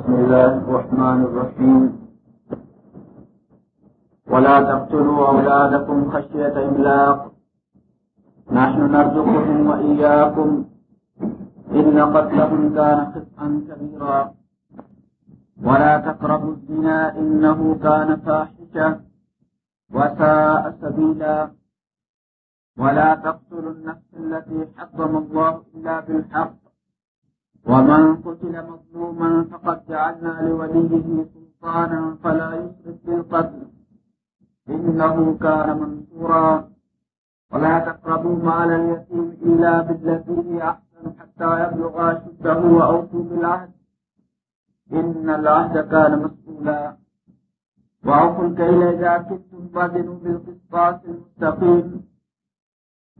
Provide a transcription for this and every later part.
بسم الله الرحمن الرحيم. ولا تقتلوا أولادكم خشية إملاق. نحن نرزقهم وإياكم. إن قتلهم كان خطأا كبيرا. ولا تقربوا الزنا، إنه كان فاحشة. وساء سبيلا. ولا تقتلوا النفس التي حرم الله إلا بالحق. ومن قتل مظلوما فقد جعلنا لوليه سلطانا فلا يسرف في القتل إنه كان منصورا ولا تقربوا مال اليتيم إلا بالتي هي أحسن حتى يبلغ أشده وأوفوا بالعهد إن العهد كان مسؤولا وأوفوا الكيل إذا كنتم وزنوا بالقسطاس المستقيم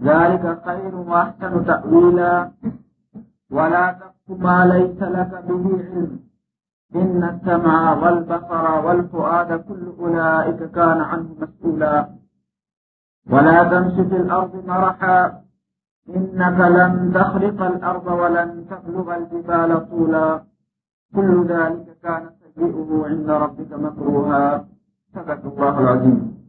ذلك خير وأحسن تأويلا ولا تقف ما ليس لك به علم. إن السمع والبصر والفؤاد كل أولئك كان عنه مسؤولا. ولا تمش في الأرض مرحا. إنك لن تخرق الأرض ولن تبلغ الجبال طولا. كل ذلك كان سيئه عند ربك مكروها. صدق الله العظيم.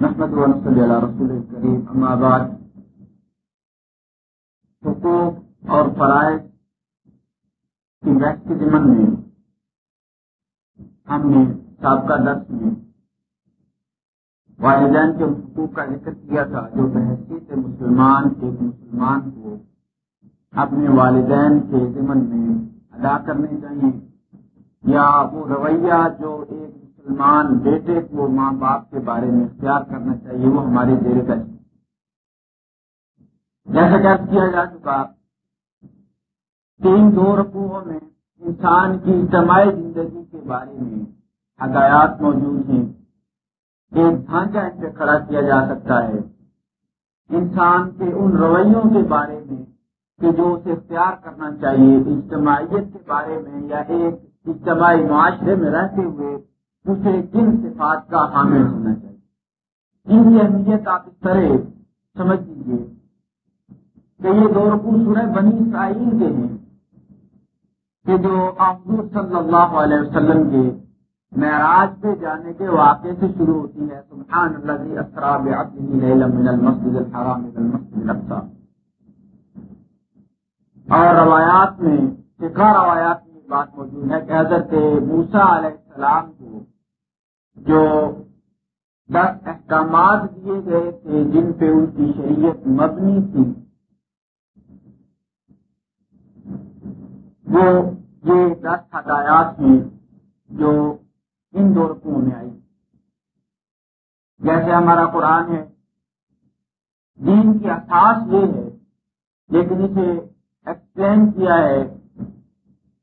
نحمد ونصلي على رسول الكريم. أما بعد. حقوق اور فرائض کی بحث کے ضمن میں ہم نے سابقہ درس میں والدین کے حقوق کا ذکر کیا تھا، جو بحثیت مسلمان، ایک مسلمان کو اپنے والدین کے ضمن میں ادا کرنے چاہیے۔ یا وہ رویہ جو ایک مسلمان بیٹے کو ماں باپ کے بارے میں اختیار کرنا چاہیے، وہ ہمارے زیر کا جیسا درد کیا جا چکا۔ تین دو رقووں میں انسان کی اجتماعی زندگی کے بارے میں ہدایات موجود ہیں۔ ایک ڈھانچہ ان سے کھڑا کیا جا سکتا ہے۔ انسان کے ان رویوں کے بارے میں کہ جو اسے اختیار کرنا چاہیے، اجتماعیت کے بارے میں یا ایک اجتماعی معاشرے میں رہتے ہوئے اسے کن صفات کا حامل ہونا چاہیے۔ ان کی اہمیت آپ اس طرح سمجھ لیجیے کہ یہ دو رقو سورہ بنی اسرائیل کے ہیں کہ جو حضور صلی اللہ علیہ وسلم کے معراج پہ جانے کے واقعے سے شروع ہوتی ہے، سبحان اللہ اسراب من المسجد الحرام الى المسجد الاقصى اور روایات میں سکھا روایات میں بات موجود ہے کہ حضرت موسا علیہ السلام کو جو دس احکامات دیے گئے تھے جن پہ ان کی شریعت مبنی تھی وہ یہ دس ہدایات ہیں جو ان دو رقوں میں آئی۔ جیسے ہمارا قرآن ہے، دین کی احساس یہ ہے، لیکن اسے ایکسپلین کیا ہے۔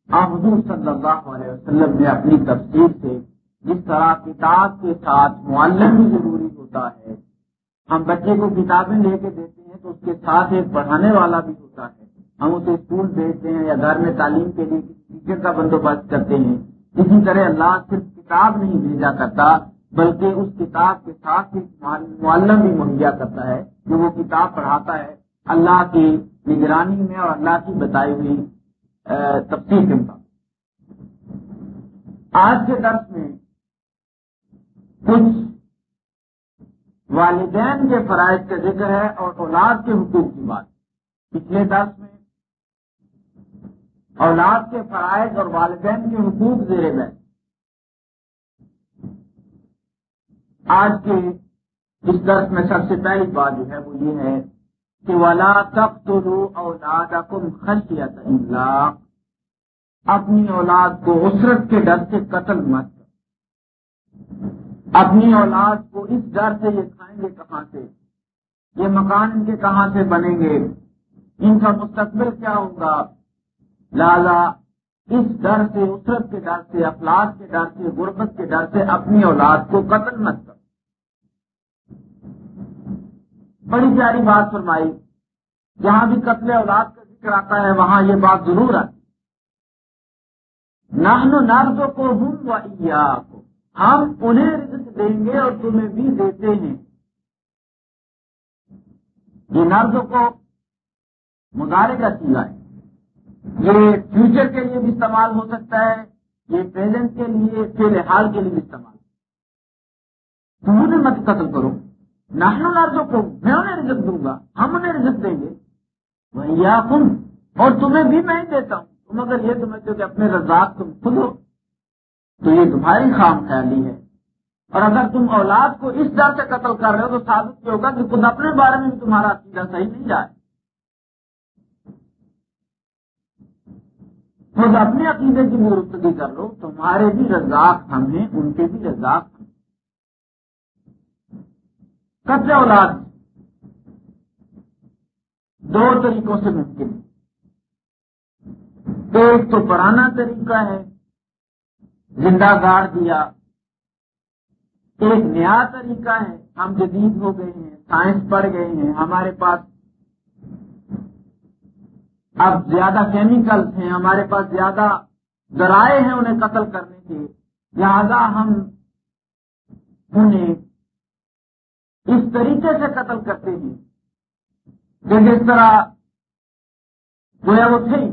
حضور صلی اللہ علیہ وسلم نے اپنی تفصیل سے جس طرح کتاب کے ساتھ معلم بھی ضروری ہوتا ہے، ہم بچے کو کتابیں لے کے دیتے ہیں تو اس کے ساتھ ایک پڑھانے والا بھی ہوتا ہے۔ ہم اسے اسکول بھیجتے ہیں یا گھر میں تعلیم کے لیے ٹیچر کا بندوبست کرتے ہیں۔ اسی طرح اللہ صرف کتاب نہیں بھیجا کرتا، بلکہ اس کتاب کے ساتھ معلم بھی مہیا کرتا ہے، جو وہ کتاب پڑھاتا ہے۔ اللہ کی نگرانی میں اور اللہ کی بتائی ہوئی تفصیل کے مطابق۔ آج کے درس میں کچھ والدین کے فرائض کا ذکر ہے اور اولاد کے حقوق کی بات۔ پچھلے درس میں اولاد کے فرائض اور والدین کے حقوق زیر میں۔ آج کے اس درس میں سب سے پہلی بات جو ہے وہ یہ ہے کہ ولا تب تو اولاد اپنی اولاد کو اسرت کے ڈر سے قتل مت اپنی اولاد کو اس ڈر سے یہ کھائیں گے کہاں سے؟ یہ مکان ان کے کہاں سے بنیں گے؟ ان کا مستقبل کیا ہوگا؟ لالا، اس ڈر سے اسرت کے ڈر سے، افلاس کے ڈر سے، غربت کے ڈر سے اپنی اولاد کو قتل مت کر بڑی پیاری بات فرمائی۔ جہاں بھی قتل اولاد کا ذکر آتا ہے، وہاں یہ بات ضرور آتی نہن نرد کو ہوں کو ہم انہیں رزق دیں گے اور تمہیں بھی دیتے ہیں۔ یہ نرد کو مظاہرے کا سیلا ہے۔ یہ فیوچر کے لیے بھی استعمال ہو سکتا ہے، یہ پریزنٹ کے لیے فی الحال کے لیے بھی استعمال۔ تم انہیں مت قتل کرو۔ ناشنل آرزوں کو میں انہیں رزق دوں گا، ہم انہیں رزق دیں گے۔ وہی یا تم اور تمہیں بھی میں ہی دیتا ہوں۔ تم اگر یہ سمجھتے ہو کہ اپنے رزاق تم خود ہو۔ تو یہ تمہاری خام خیالی ہے۔ اور اگر تم اولاد کو اس ڈر سے قتل کر رہے ہو، تو ثابت یہ ہوگا کہ خود اپنے بارے میں بھی تمہارا عقیدہ صحیح نہیں جائے خود اپنے عقیدے کی مرتبی کر لو، تمہارے بھی رزاق ہم ہیں، ان کے بھی رزاق ہم قتل اولاد۔ دو طریقوں سے ممکن ہے۔ ایک تو پرانا طریقہ ہے، زندہ گاڑ دیا۔ ایک نیا طریقہ ہے، ہم جدید ہو گئے ہیں، سائنس پڑھ گئے ہیں، ہمارے پاس اب زیادہ کیمیکلس ہیں، ہمارے پاس زیادہ ذرائع ہیں انہیں قتل کرنے کے۔ لہذا ہم انہیں اس طریقے سے قتل کرتے ہیں کہ جس طرح گویا وہ تھے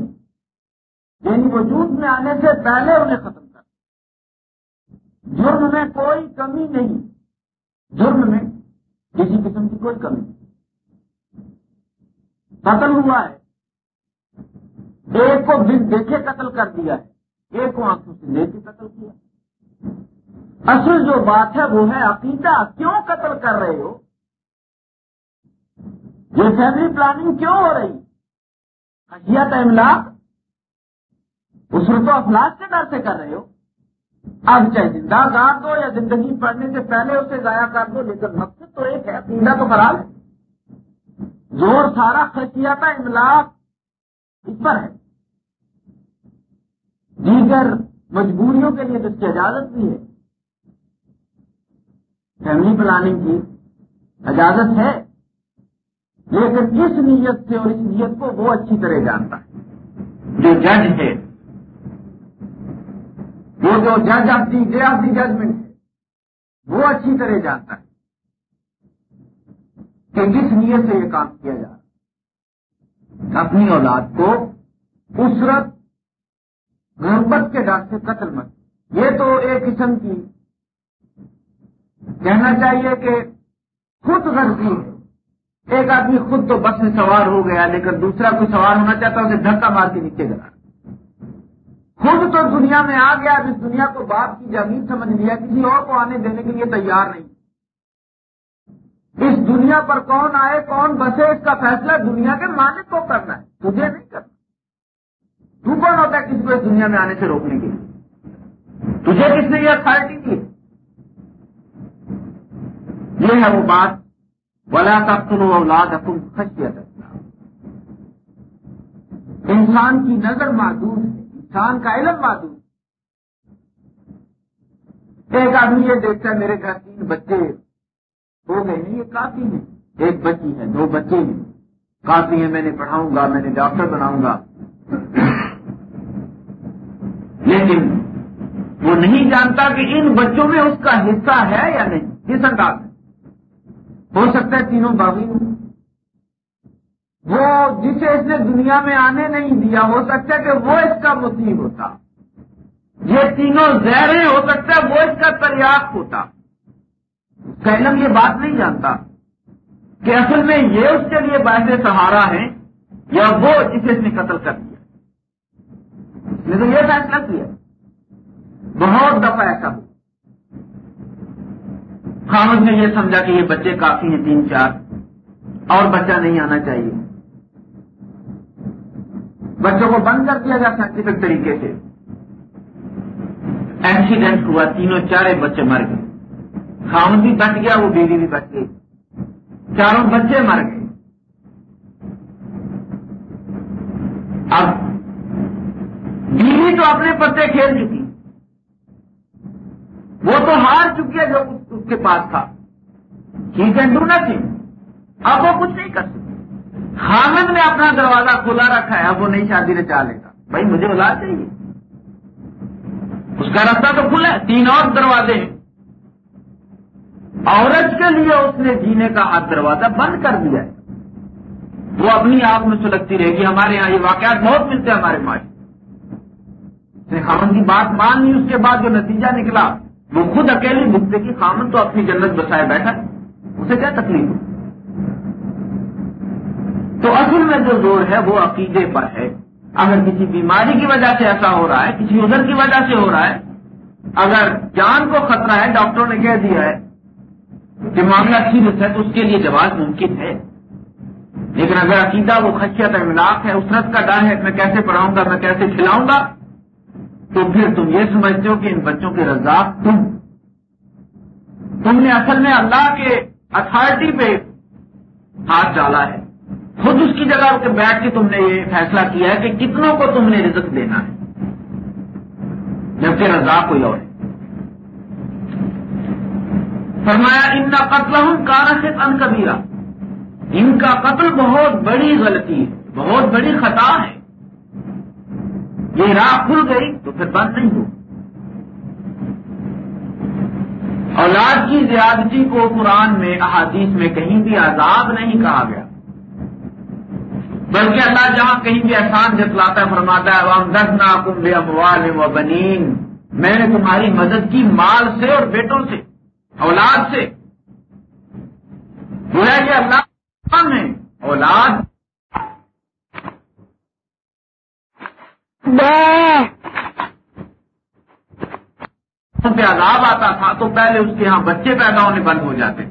یعنی وجود میں آنے سے پہلے انہیں ختم کر۔ جرم میں کوئی کمی نہیں۔ جرم میں کسی قسم کی کوئی کمی نہیں۔ قتل ہوا ہے۔ ایک کو بن دیکھے قتل کر دیا ہے، ایک کو آنکھوں سے لے کے قتل کیا اصل جو بات ہے وہ ہے، عقیدہ، کیوں قتل کر رہے ہو؟ یہ فیملی پلاننگ کیوں ہو رہی؟ حیات املاک؟ اس تو افلاس کے ڈر سے کر رہے ہو؟ اب چاہے زندہ گار دو یا زندگی پڑھنے سے پہلے اسے ضائع کر دو، لیکن مقصد تو ایک ہے، عقیدہ تو خراب ہے۔ زور سارا خصیات املاک اس پر ہے۔ دیگر مجبوریوں کے لیے تو کی اجازت بھی ہے۔ فیملی پلاننگ کی اجازت ہے۔ لیکن اس نیت سے اور اس نیت کو وہ اچھی طرح جانتا ہے۔ جو جج ہے۔ وہ جو جج of the day of the judgement ہے۔ وہ اچھی طرح جانتا ہے کہ کس نیت سے یہ کام کیا جا رہا اپنی اولاد کو اسرت غربت کے ڈر سے قتل مت۔ یہ تو ایک قسم کی کہنا چاہیے کہ خود غرضی ہے۔ ایک آدمی خود تو بس میں سوار ہو گیا، لیکن دوسرا کوئی سوار ہونا چاہتا ہے، اسے دھکا مار کے نیچے گرا خود تو دنیا میں آ گیا، جس دنیا کو باپ کی زمین سمجھ لیا، کسی اور کو آنے دینے کے لیے تیار نہیں۔ اس دنیا پر کون آئے، کون بسے، اس کا فیصلہ دنیا کے مالک کو کرنا ہے۔ تجھے نہیں کرنا۔ تو کون ہوتا ہے کسی کو اس دنیا میں آنے سے روکنے کے لیے؟ تجھے کس نے یہ اتارٹی کی؟ یہ ہے وہ بات بلا تب تم اولاد حکم خشیت انسان کی نظر محدود ہے، انسان کا علم محدود ایک آدمی یہ دیکھتا ہے، میرے گھر تین بچے ہو گئے ہیں یہ کافی ہیں۔ ایک بچی ہے، دو بچے ہیں۔ کافی ہیں، میں نے پڑھاؤں گا، میں نے ڈاکٹر بناؤں گا۔ لیکن وہ نہیں جانتا کہ ان بچوں میں اس کا حصہ ہے یا نہیں کس انداز ہو سکتا ہے تینوں باغی ہوں۔ وہ جسے اس نے دنیا میں آنے نہیں دیا، ہو سکتا ہے کہ وہ اس کا مصیب ہوتا۔ یہ تینوں زہریں، ہو سکتا ہے وہ اس کا تریاق ہوتا۔ سیلم یہ بات نہیں جانتا کہ اصل میں یہ اس کے لیے باعث سہارا ہے یا وہ جسے اس نے قتل کر دیا۔ نے تو یہ فیصلہ کیا۔ بہت دفعہ ایسا ہو خامد نے یہ سمجھا کہ یہ بچے کافی ہیں، تین چار۔ اور بچہ نہیں آنا چاہیے۔ بچوں کو بند کر دیا گیا سائنٹیفک طریقے سے۔ ایکسیڈنٹ ہوا، تینوں چارے بچے مر گئے۔ خامد بھی بچ گیا، وہ بیوی بھی بچ گئی۔ چاروں بچے مر گئے۔ تو اپنے پتے کھیل چکی۔ وہ تو ہار چکی ہے جو اس کے پاس تھا۔ ہی کین ڈو نتنگ اب وہ کچھ نہیں کر سکتے حامد نے اپنا دروازہ کھلا رکھا ہے۔ اب وہ نئی شادی نے چاہ لے گا بھائی، مجھے بلا چاہیے۔ اس کا راستہ تو کھلا ہے۔ تین اور دروازے ہیں۔ عورت کے لیے اس نے جینے کا ہاتھ دروازہ بند کر دیا ہے۔ وہ اپنی آپ میں سلگتی رہے گی۔ ہمارے یہاں یہ واقعات بہت ملتے ہیں ہمارے معاشرے خامن کی بات مان لی، اس کے بعد جو نتیجہ نکلا، وہ خود اکیلی بکتے کی خامن تو اپنی جنت بسائے بیٹھا اسے کیا تکلیف؟ تو اصل میں جو زور ہے، وہ عقیدے پر ہے۔ اگر کسی بیماری کی وجہ سے ایسا ہو رہا ہے، کسی ادھر کی وجہ سے ہو رہا ہے، اگر جان کو خطرہ ہے، ڈاکٹروں نے کہہ دیا ہے کہ معاملہ سیریس ہے، تو اس کے لیے جواز ممکن ہے۔ لیکن اگر عقیدہ وہ خشیت املاک ہے اسرت کا ڈر ہے، میں کیسے پڑھاؤں گا، میں کیسے کھلاؤں گا؟ تو پھر تم یہ سمجھتے ہو کہ ان بچوں کے رزاق تم۔ تم نے اصل میں اللہ کے اتھارٹی پہ ہاتھ ڈالا ہے۔ خود اس کی جگہ بیٹھ کے تم نے یہ فیصلہ کیا ہے کہ کتنوں کو تم نے رزق دینا ہے۔ جبکہ رزاق کوئی اور ہے۔ فرمایا، ان کا قتل ہوں کارا سے ان کبیرا ان کا قتل بہت بڑی غلطی ہے، بہت بڑی خطا ہے۔ یہ راہ کھل گئی تو پھر بند نہیں ہو۔ اولاد کی زیادتی کو قرآن میں، احادیث میں کہیں بھی عذاب نہیں کہا گیا۔ بلکہ اللہ جہاں کہیں بھی احسان جتلاتا ہے، فرماتا ہے وہاں دس نا اموال و بنین میں نے تمہاری مدد کی مال سے اور بیٹوں سے، اولاد سے۔ گویا کہ اللہ میں اولاد پہ عذاب آتا تھا تو پہلے اس کے یہاں بچے پیدا ہونے بند ہو جاتے۔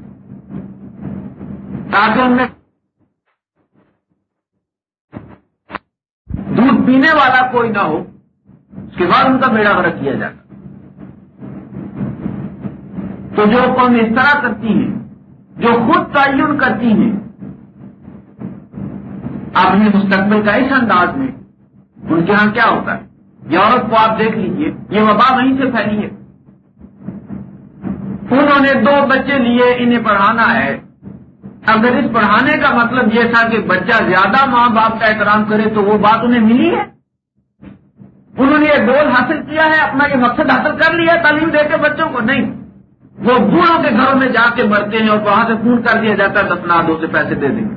تاکہ ان میں دودھ پینے والا کوئی نہ ہو، اس کے بعد ان کا بیڑا غرق کیا جاتا۔ تو جو قوم اس طرح کرتی ہیں، جو خود تعین کرتی ہیں، اپنے مستقبل کا اس انداز میں ان کے ہاں کیا ہوتا ہے؟ یورپ کو آپ دیکھ لیجیے، یہ وبا وہیں سے پھیلی ہے۔ انہوں نے دو بچے لیے، انہیں پڑھانا ہے۔ اگر اس پڑھانے کا مطلب یہ تھا کہ بچہ زیادہ ماں باپ کا احترام کرے تو وہ بات انہیں ملی ہے۔ انہوں نے یہ گول حاصل کیا ہے، اپنا یہ مقصد حاصل کر لیا تعلیم دے کے بچوں کو؟ نہیں۔ وہ بوڑھوں کے گھروں میں جا کے مرتے ہیں اور وہاں سے فون کر دیا جاتا ہے دفنا دو سے پیسے دے دیں۔ گے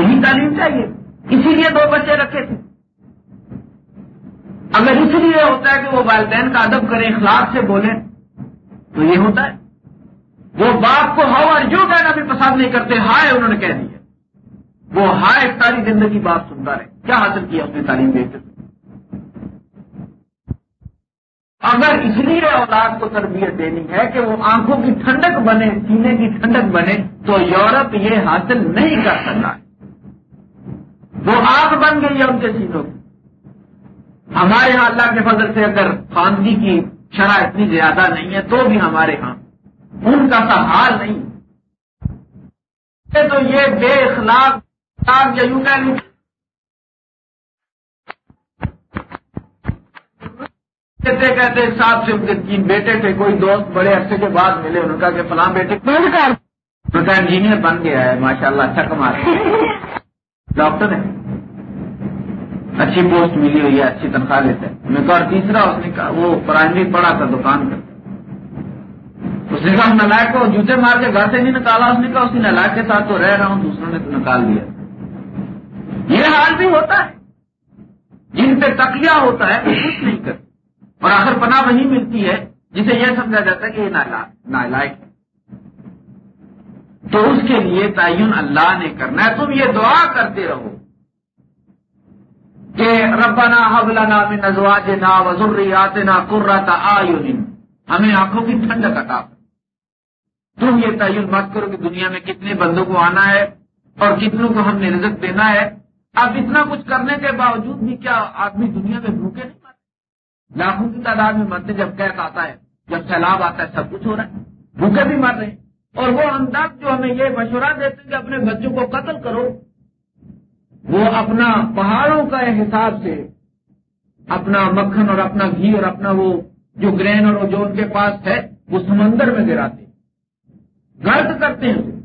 یہی تعلیم چاہیے۔ اسی لیے دو بچے رکھے تھے۔ اگر اس لیے ہوتا ہے کہ وہ والدین کا ادب کریں اخلاق سے بولیں تو یہ ہوتا ہے۔ وہ باپ کو ہاؤ اور جو کہنا بھی پسند نہیں کرتے، ہائے، انہوں نے کہہ دیا۔ وہ ہائے، ساری زندگی بات سنتا رہے۔ کیا حاصل کیا اس نے تعلیم دے کے اگر اس لیے اولاد کو تربیت دینی ہے کہ وہ آنکھوں کی ٹھنڈک بنے، سینے کی ٹھنڈک بنے، تو یورپ یہ حاصل نہیں کر سکتا۔ ہے وہ آگ بن گئی ہے ان کے سینوں کی۔ ہمارے یہاں اللہ کے فضل سے اگر خاندی کی شرح اتنی زیادہ نہیں ہے تو بھی ہمارے ہاں ان کا سا حال نہیں۔ تو یہ بے اخلاق یا یوں کہتے کہتے صاحب سے ان کے تین بیٹے تھے کوئی دوست بڑے عرصے کے بعد ملے ان کا کہ فلاں بیٹے کا انجینئر بن گیا ہے ماشاء اللہ اچھا کما ڈاکٹر ہے اچھی پوسٹ ملی ہوئی ہے، اچھی تنخواہ لیتے ہیں۔ میں کہا، اور تیسرا، اس نے کہا، وہ پرائمری پڑھا تھا، دکان کا اس نے کہا نلائق کو جوتے مار کے گھر سے نہیں نکالا۔ اس نے کہا، اسی نلائق کے ساتھ تو رہ رہا ہوں، دوسروں نے تو نکال دیا۔ یہ حال بھی ہوتا ہے۔ جن پہ تکیا ہوتا ہے، وہ کچھ نہیں کرتے۔ اور آخر پناہ وہی ملتی ہے، جسے یہ سمجھا جاتا ہے کہ یہ نالائق ہے۔ تو اس کے لیے تعین اللہ نے کرنا ہے۔ تم یہ دعا کرتے رہو۔ کہ ربنا حبلنا من ازواجنا وذرياتنا قرة اعين ہمیں آنکھوں کی ٹھنڈک عطا تم یہ تعین مت کرو کہ دنیا میں کتنے بندوں کو آنا ہے اور کتنوں کو ہم نے رزق دینا ہے۔ اب اتنا کچھ کرنے کے باوجود بھی کیا آدمی دنیا میں بھوکے نہیں مرتے؟ لاکھوں کی تعداد میں مرتے جب قید آتا ہے، جب سیلاب آتا ہے، سب کچھ ہو رہا ہے۔ بھوکے بھی مر رہے ہیں۔ اور وہ انداز جو ہمیں یہ مشورہ دیتے ہیں کہ اپنے بچوں کو قتل کرو۔ وہ اپنا پہاڑوں کا حساب سے اپنا مکھن اور اپنا گھی اور اپنا وہ جو گرین اور جو ان کے پاس ہے، وہ سمندر میں گراتے غلط کرتے ہیں۔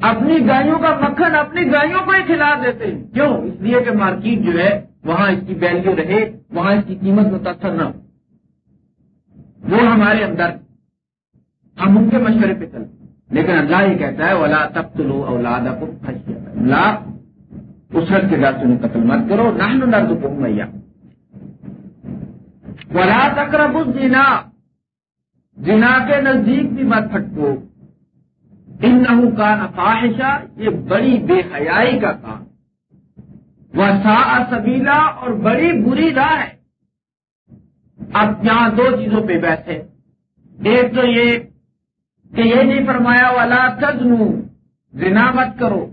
اپنی گایوں کا مکھن اپنی گایوں کو ہی کھلا دیتے ہیں۔ کیوں؟ اس لیے کہ مارکیٹ جو ہے، وہاں اس کی ویلو رہے، وہاں اس کی قیمت متاثر نہ ہو۔ وہ ہمارے اندر، ہم ان کے مشورے پہ چلتے لیکن اللہ یہ کہتا ہے اولا تب تو لو اولاد اللہ اسرت کے ڈر سے قتل مت کرو نہ درد کو میاں ولا تقرب الزنا. جنا کے نزدیک بھی مت پھٹکو. ان کا نفاحشہ یہ بڑی بے حیائی کا کام. وہ سا سبیلا اور بڑی بری راہ ہے. اب یہاں دو چیزوں پہ بیٹھے ایک تو یہ کہ یہ نہیں فرمایا والا تجنو زنا مت کرو.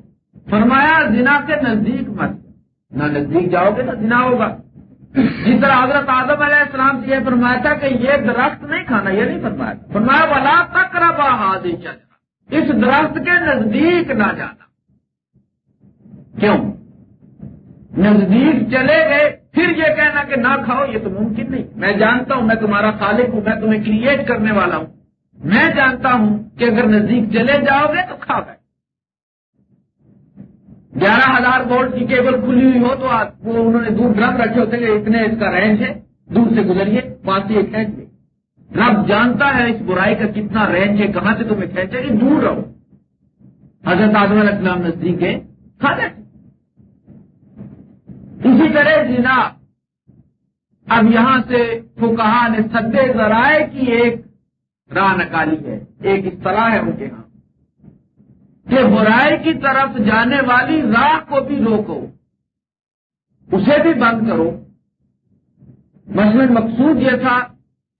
فرمایا، زنا کے نزدیک مت۔ نہ نزدیک جاؤ گے تو زنا ہوگا۔ جس طرح حضرت آدم علیہ السلام سے یہ فرمایا تھا کہ یہ درخت نہیں کھانا، یہ نہیں فرمایا۔ فرمایا والا تک ربا اس درخت کے نزدیک نہ جانا۔ کیوں؟ نزدیک چلے گئے، پھر یہ کہنا کہ نہ کھاؤ، یہ تو ممکن نہیں۔ میں جانتا ہوں، میں تمہارا خالق ہوں، میں تمہیں کریٹ کرنے والا ہوں۔ میں جانتا ہوں کہ اگر نزدیک چلے جاؤ گے تو کھا گئے۔ گیارہ ہزار وولٹ کی کیبل کھلی ہوئی ہو تو وہ انہوں نے دور ڈرم رکھے ہوتے کہ اتنے اس کا رینج ہے، دور سے گزریے پانچ سے کھینچ لے رب جانتا ہے اس برائی کا کتنا رینج ہے، کہاں سے تمہیں کھینچے کہ دور رہو۔ حضرت علیہ السلام نزدیک ہے کھا اسی طرح جنا اب یہاں سے کہا نے سدے ذرائع کی ایک راہ نکالی ہے، ایک اصطلاح ہے ان کے ہاں۔ کہ برائی کی طرف جانے والی راہ کو بھی روکو۔ اسے بھی بند کرو۔ مثلاً مقصود یہ تھا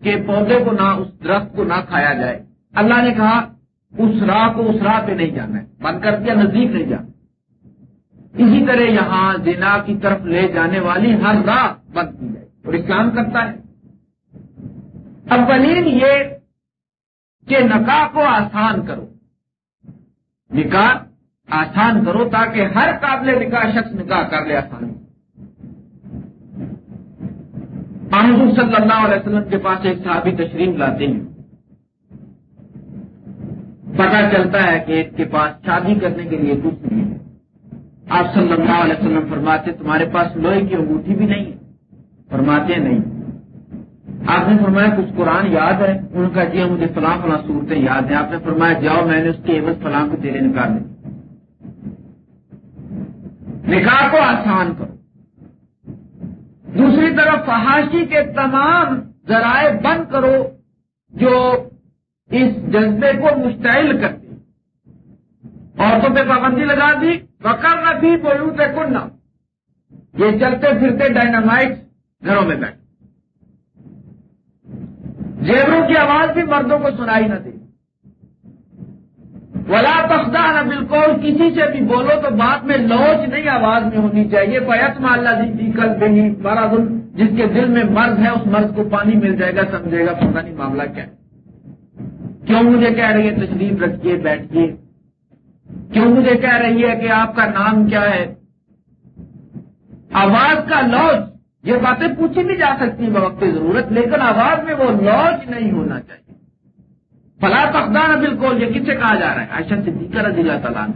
کہ پودے کو نہ اس درخت کو نہ کھایا جائے۔ اللہ نے کہا، اس راہ کو اس راہ پہ نہیں جانا ہے۔ بند کر دیا، نزدیک نہیں جانا۔ اسی طرح یہاں زنا کی طرف لے جانے والی ہر راہ بند کی جائے۔ اور اسلام کرتا ہے۔ اولین یہ کہ نکاح کو آسان کرو۔ نکاح آسان کرو تاکہ ہر قابل نکاح شخص نکاح کر لے آسانی محمود صلی اللہ علیہ وسلم کے پاس ایک صحابی تشریف لاتے ہیں۔ پتا چلتا ہے کہ ایک کے پاس شادی کرنے کے لیے کچھ نہیں ہے۔ آپ صلی اللہ علیہ وسلم فرماتے تمہارے پاس لوہے کی انگوٹھی بھی نہیں ہے۔ فرماتے نہیں۔ آپ نے فرمایا کچھ قرآن یاد ہے؟ ان کا جی مجھے فلاں فلاں صورتیں یاد ہیں۔ آپ نے فرمایا جاؤ، میں نے اس کے عوض فلاں کو تیرے نکال دیں نکاح کو آسان کرو۔ دوسری طرف فحاشی کے تمام ذرائع بند کرو جو اس جذبے کو مشتعل کرتے عورتوں پہ پابندی لگا دی۔ وکر نہ بھی بولوں کنڈا یہ چلتے پھرتے ڈائنامائٹ گھروں میں بیٹھ زیوروں کی آواز بھی مردوں کو سنائی نہ دی ولا تخدہ نہ بالکل کسی سے بھی بولو تو بعد میں لوچ نہیں، آواز میں ہونی چاہیے۔ پیت ماللہ جی کل بھی بارہ دن جس کے دل میں مرض ہے، اس مرض کو پانی مل جائے گا، سمجھے گا پتا نہیں معاملہ کیا کیوں مجھے کہہ رہی ہے تشریف رکھیے، بیٹھیے؟ کیوں مجھے کہہ رہی ہے کہ آپ کا نام کیا ہے؟ آواز کا لوچ۔ یہ باتیں پوچھی بھی جا سکتی ہیں وقت ضرورت، لیکن آواز میں وہ لوچ نہیں ہونا چاہیے۔ فلا تقدان بالکل یہ کس سے کہا جا رہا ہے؟ عائشہ صدیقہ رضی اللہ تعالیٰ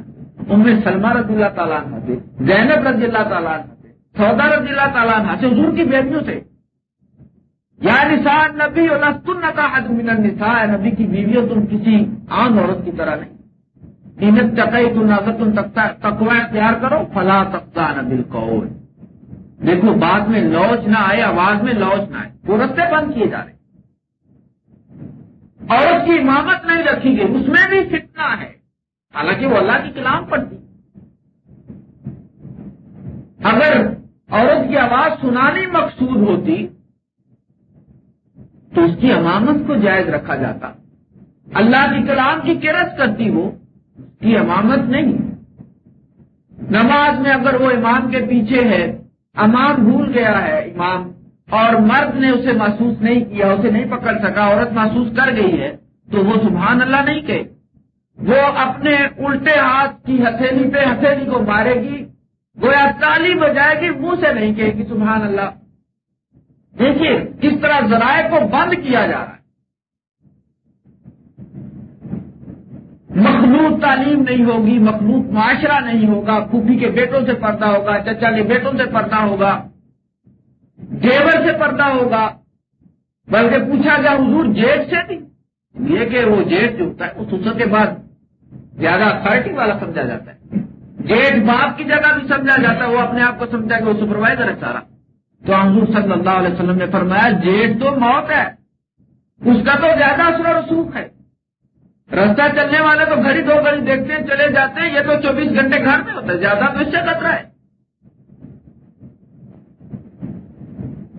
ام سلمہ رضی اللہ تعالیٰ سے، زینب رضی اللہ تعالیٰ سے، سودا رضی اللہ تعالیٰ سے، حضور کی بیویوں سے۔ یا نسان نبی کا حد من النساء نبی کی بیویوں تم کسی عام عورت کی طرح نہیں۔ نیمت چکئی تم نظر تقوی اختیار کرو۔ فلا تقدان بالکل دیکھو، بعد میں لوچ نہ آئے، آواز میں لوچ نہ آئے۔ وہ رستے بند کیے جا رہے عورت کی امامت نہیں رکھی گئی، اس میں بھی فتنہ ہے۔ حالانکہ وہ اللہ کی کلام پڑتی اگر عورت کی آواز سنانی مقصود ہوتی، تو اس کی امامت کو جائز رکھا جاتا۔ اللہ کی کلام کی کرس کرتی وہ اس کی امامت نہیں۔ نماز میں اگر وہ امام کے پیچھے ہے امام بھول گیا ہے امام، اور مرد نے اسے محسوس نہیں کیا، اسے نہیں پکڑ سکا، عورت محسوس کر گئی ہے، تو وہ سبحان اللہ نہیں کہ وہ اپنے الٹے ہاتھ کی ہتھیلی پہ ہتھیلی کو مارے گی، گویا تالی بجائے گی، منہ سے نہیں کہے گی، سبحان اللہ۔ دیکھیے، کس طرح ذرائع کو بند کیا جا رہا ہے۔ مخلوط تعلیم نہیں ہوگی، مخلوط معاشرہ نہیں ہوگا، پھوپھی کے بیٹوں سے پردہ ہوگا، چچا کے بیٹوں سے پردہ ہوگا، جیور سے پردہ ہوگا۔ بلکہ پوچھا گیا، حضور جیٹ سے بھی۔ یہ کہ وہ جیٹ جو ہوتا ہے، اس کے بعد زیادہ اتارٹی والا سمجھا جاتا ہے۔ جیٹ باپ کی جگہ بھی سمجھا جاتا ہے، وہ اپنے آپ کو سمجھا کہ وہ سپروائزر ہے سارا۔ تو حضور صلی اللہ علیہ وسلم نے فرمایا جیٹ تو موت ہے، اس کا تو زیادہ اثر و رسوخ ہے۔ رستہ چلنے والے تو گھڑی دو گھڑی دیکھتے ہیں، چلے جاتے ہیں، یہ تو چوبیس گھنٹے گھر میں ہوتا ہے، زیادہ تو اس سے خطرہ ہے۔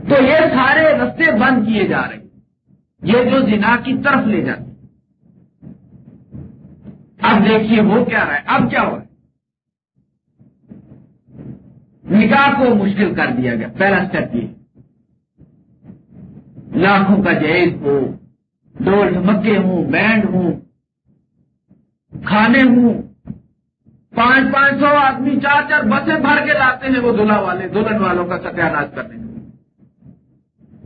تو یہ سارے رستے بند کیے جا رہے ہیں۔ یہ جو زنا کی طرف لے جاتے اب دیکھیے وہ کیا رہا ہے، اب کیا ہو رہا ہے۔ نکاح کو مشکل کر دیا گیا، پہلا اسٹیپ یہ۔ لاکھوں کا جہیز ہو ڈول ڈھمکے ہوں، بینڈ ہوں۔ کھانے ہوں۔ پانچ پانچ سو آدمی چار چار بسیں بھر کے لاتے ہیں وہ دلہا والے، دلہن والوں کا ستیہ کرنے۔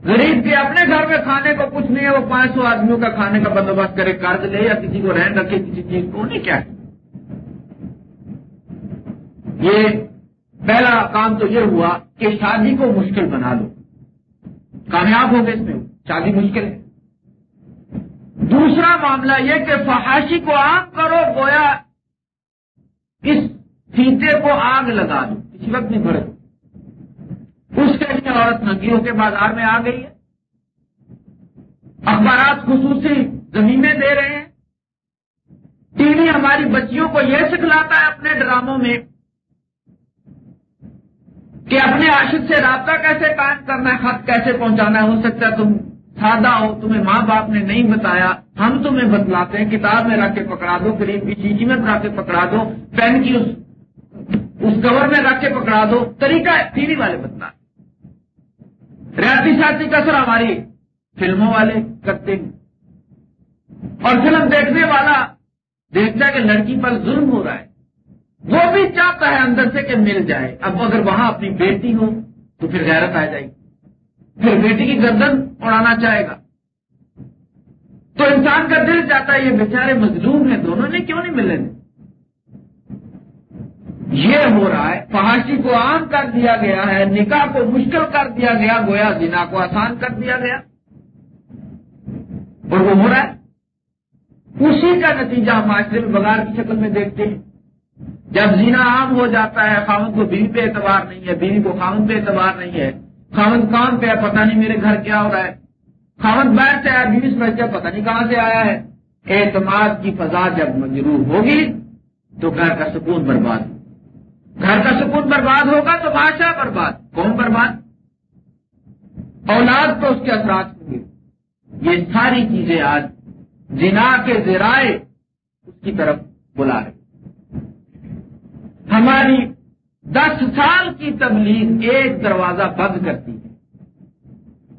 غریب کے اپنے گھر میں کھانے کو کچھ نہیں ہے، وہ پانچ سو آدمیوں کا کھانے کا بندوبست کرے، قرض لے یا کسی کو رہن رکھے، کسی چیز کو نہیں کیا ہے؟ یہ پہلا کام تو یہ ہوا کہ شادی کو مشکل بنا لو۔ کامیاب ہو گئے اس میں، شادی مشکل ہے۔ دوسرا معاملہ یہ کہ فحاشی کو آگ کرو، گویا اس سیتے کو آگ لگا دو۔ کسی وقت نہیں بڑھے اس کے لیے عورت ننگیوں کے بازار میں آ گئی ہے۔ اخبارات خصوصی زمینیں دے رہے ہیں۔ ٹی وی ہماری بچیوں کو یہ سکھلاتا ہے اپنے ڈراموں میں کہ اپنے عاشق سے رابطہ کیسے قائم کرنا ہے خط کیسے پہنچانا ہے، ہو سکتا ہے تم سادہ ہو، تمہیں ماں باپ نے نہیں بتایا، ہم تمہیں بتلاتے ہیں، کتاب میں رکھ کے پکڑا دو کریم کی چیزی میں رکھ کے پکڑا دو، پین کی اس اس کور میں رکھ کے پکڑا دو، طریقہ ٹی وی والے بتلا۔ ریاتی ساتھی کا سر ہماری فلموں والے کرتے ہیں اور فلم دیکھنے والا دیکھتا ہے کہ لڑکی پر ظلم ہو رہا ہے۔ وہ بھی چاہتا ہے اندر سے کہ مل جائے۔ اب اگر وہاں اپنی بیٹی ہو تو پھر غیرت آ جائے گی۔ پھر بیٹی کی گردن اڑانا چاہے گا۔ تو انسان کا دل چاہتا ہے یہ بیچارے مظلوم ہیں دونوں نے، کیوں نہیں ملے؟ یہ ہو رہا ہے، فحاشی کو عام کر دیا گیا ہے، نکاح کو مشکل کر دیا گیا، گویا زنا کو آسان کر دیا گیا۔ اور وہ ہو رہا ہے۔ اسی کا نتیجہ ہم معاشرے میں بغار کی شکل میں دیکھتے ہیں۔ جب زنا عام ہو جاتا ہے خامد کو بیوی پہ اعتبار نہیں ہے، بیوی کو خامد پہ اعتبار نہیں ہے خامد کام پہ پتہ نہیں میرے گھر کیا ہو رہا ہے۔ خامد بیٹھ سے آیا، بیوی سے پتہ نہیں کہاں سے آیا ہے۔ اعتماد کی فضا جب مجروح ہوگی تو گھر کا سکون برباد گھر کا سکون برباد ہوگا تو بادشاہ برباد۔ کون برباد؟ اولاد تو اس کے اثرات ہوں گے۔ یہ ساری چیزیں آج جنا کے ذرائع اس کی طرف بلا رہے۔ ہماری دس سال کی تبلیغ ایک دروازہ بند کرتی ہے۔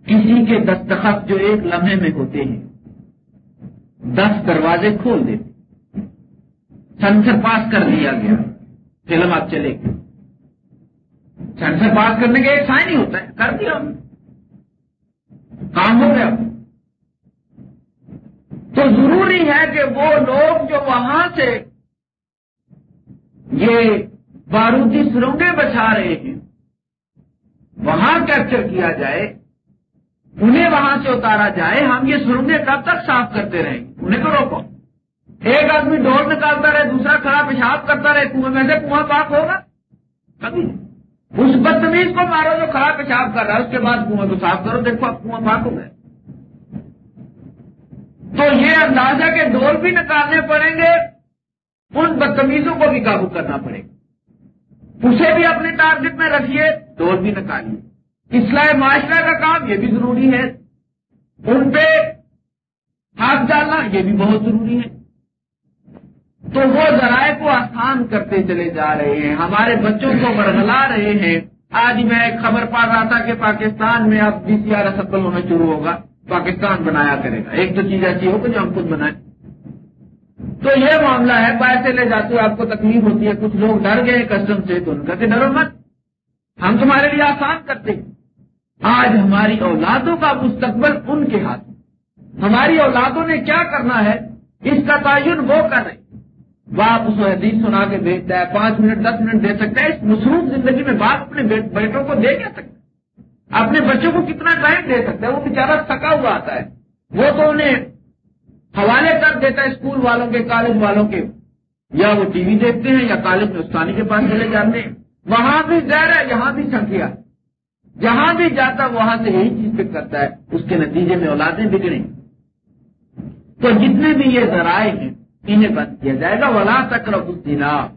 کسی کے دستخط جو ایک لمحے میں ہوتے ہیں، دس دروازے کھول دیتے سنسر پاس کر دیا گیا۔ فلم آپ چلے گی۔ سینسر پاس کرنے کا ایک سائن ہی ہوتا ہے۔ کر دیا ہم کام ہو گیا۔ تو ضروری ہے کہ وہ لوگ جو وہاں سے یہ بارودی سرنگیں بچا رہے ہیں۔ وہاں کیپچر کیا جائے، انہیں وہاں سے اتارا جائے، ہم یہ سرنگیں کب تک صاف کرتے رہیں؟ گے انہیں تو روکو۔ ایک آدمی ڈور نکالتا رہے، دوسرا کھڑا پیشاب کرتا رہے، کنویں میں سے کنواں پاک ہوگا؟ کبھی اس بدتمیز کو مارو جو کھڑا پیشاب کر رہا ہے، اس کے بعد کنویں کو صاف کرو، دیکھو اب کنواں پاک ہو گئے۔ تو یہ اندازہ کے ڈور بھی نکالنے پڑیں گے، ان بدتمیزوں کو بھی قابو کرنا پڑے گا۔ اسے بھی اپنے ٹارگیٹ میں رکھیے ڈور بھی نکالیے۔ اسلح معاشرہ کا کام یہ بھی ضروری ہے۔ ان پہ ہاتھ ڈالنا یہ بھی بہت ضروری ہے۔ تو وہ ذرائع کو آسان کرتے چلے جا رہے ہیں۔ ہمارے بچوں کو برگلا رہے ہیں۔ آج میں ایک خبر پا رہا تھا کہ پاکستان میں اب بی سی آر سفل ہونا شروع ہوگا۔ پاکستان بنایا کرے گا۔ ایک تو چیز ایسی ہو کہ جو ہم خود بنائیں۔ تو یہ معاملہ ہے پیسے لے جاتے ہو آپ کو تکلیف ہوتی ہے، کچھ لوگ ڈر گئے کسٹم سے تو ان کا ڈرو مت، ہم تمہارے لیے آسان کرتے ہیں۔ آج ہماری اولادوں کا مستقبل ان کے ہاتھ ہماری اولادوں نے کیا کرنا ہے؟ اس کا تعین وہ کر رہے باپ اس حدیث سنا کے بیچتا ہے، پانچ منٹ، دس منٹ دے سکتا ہے، اس مصروف زندگی میں باپ اپنے بیٹوں کو دے کیا سکتا ہے؟ اپنے بچوں کو کتنا ٹائم دے سکتا ہے؟ وہ بےچارا تھکا ہوا آتا ہے۔ وہ تو انہیں حوالے کر دیتا ہے اسکول والوں کے، کالج والوں کے۔ یا وہ ٹی وی دیکھتے ہیں یا کالج میں استانی کے پاس چلے جاتے ہیں۔ وہاں بھی زہر ہے، یہاں بھی سنکھیا جہاں بھی جاتا، وہاں سے یہی چیز پک کرتا ہے۔ اس کے نتیجے میں اولادیں بگڑیں تو جتنے بھی یہ ذرائع ہیں، انہیں بند کیا جائے گا۔ ولا تک الدینا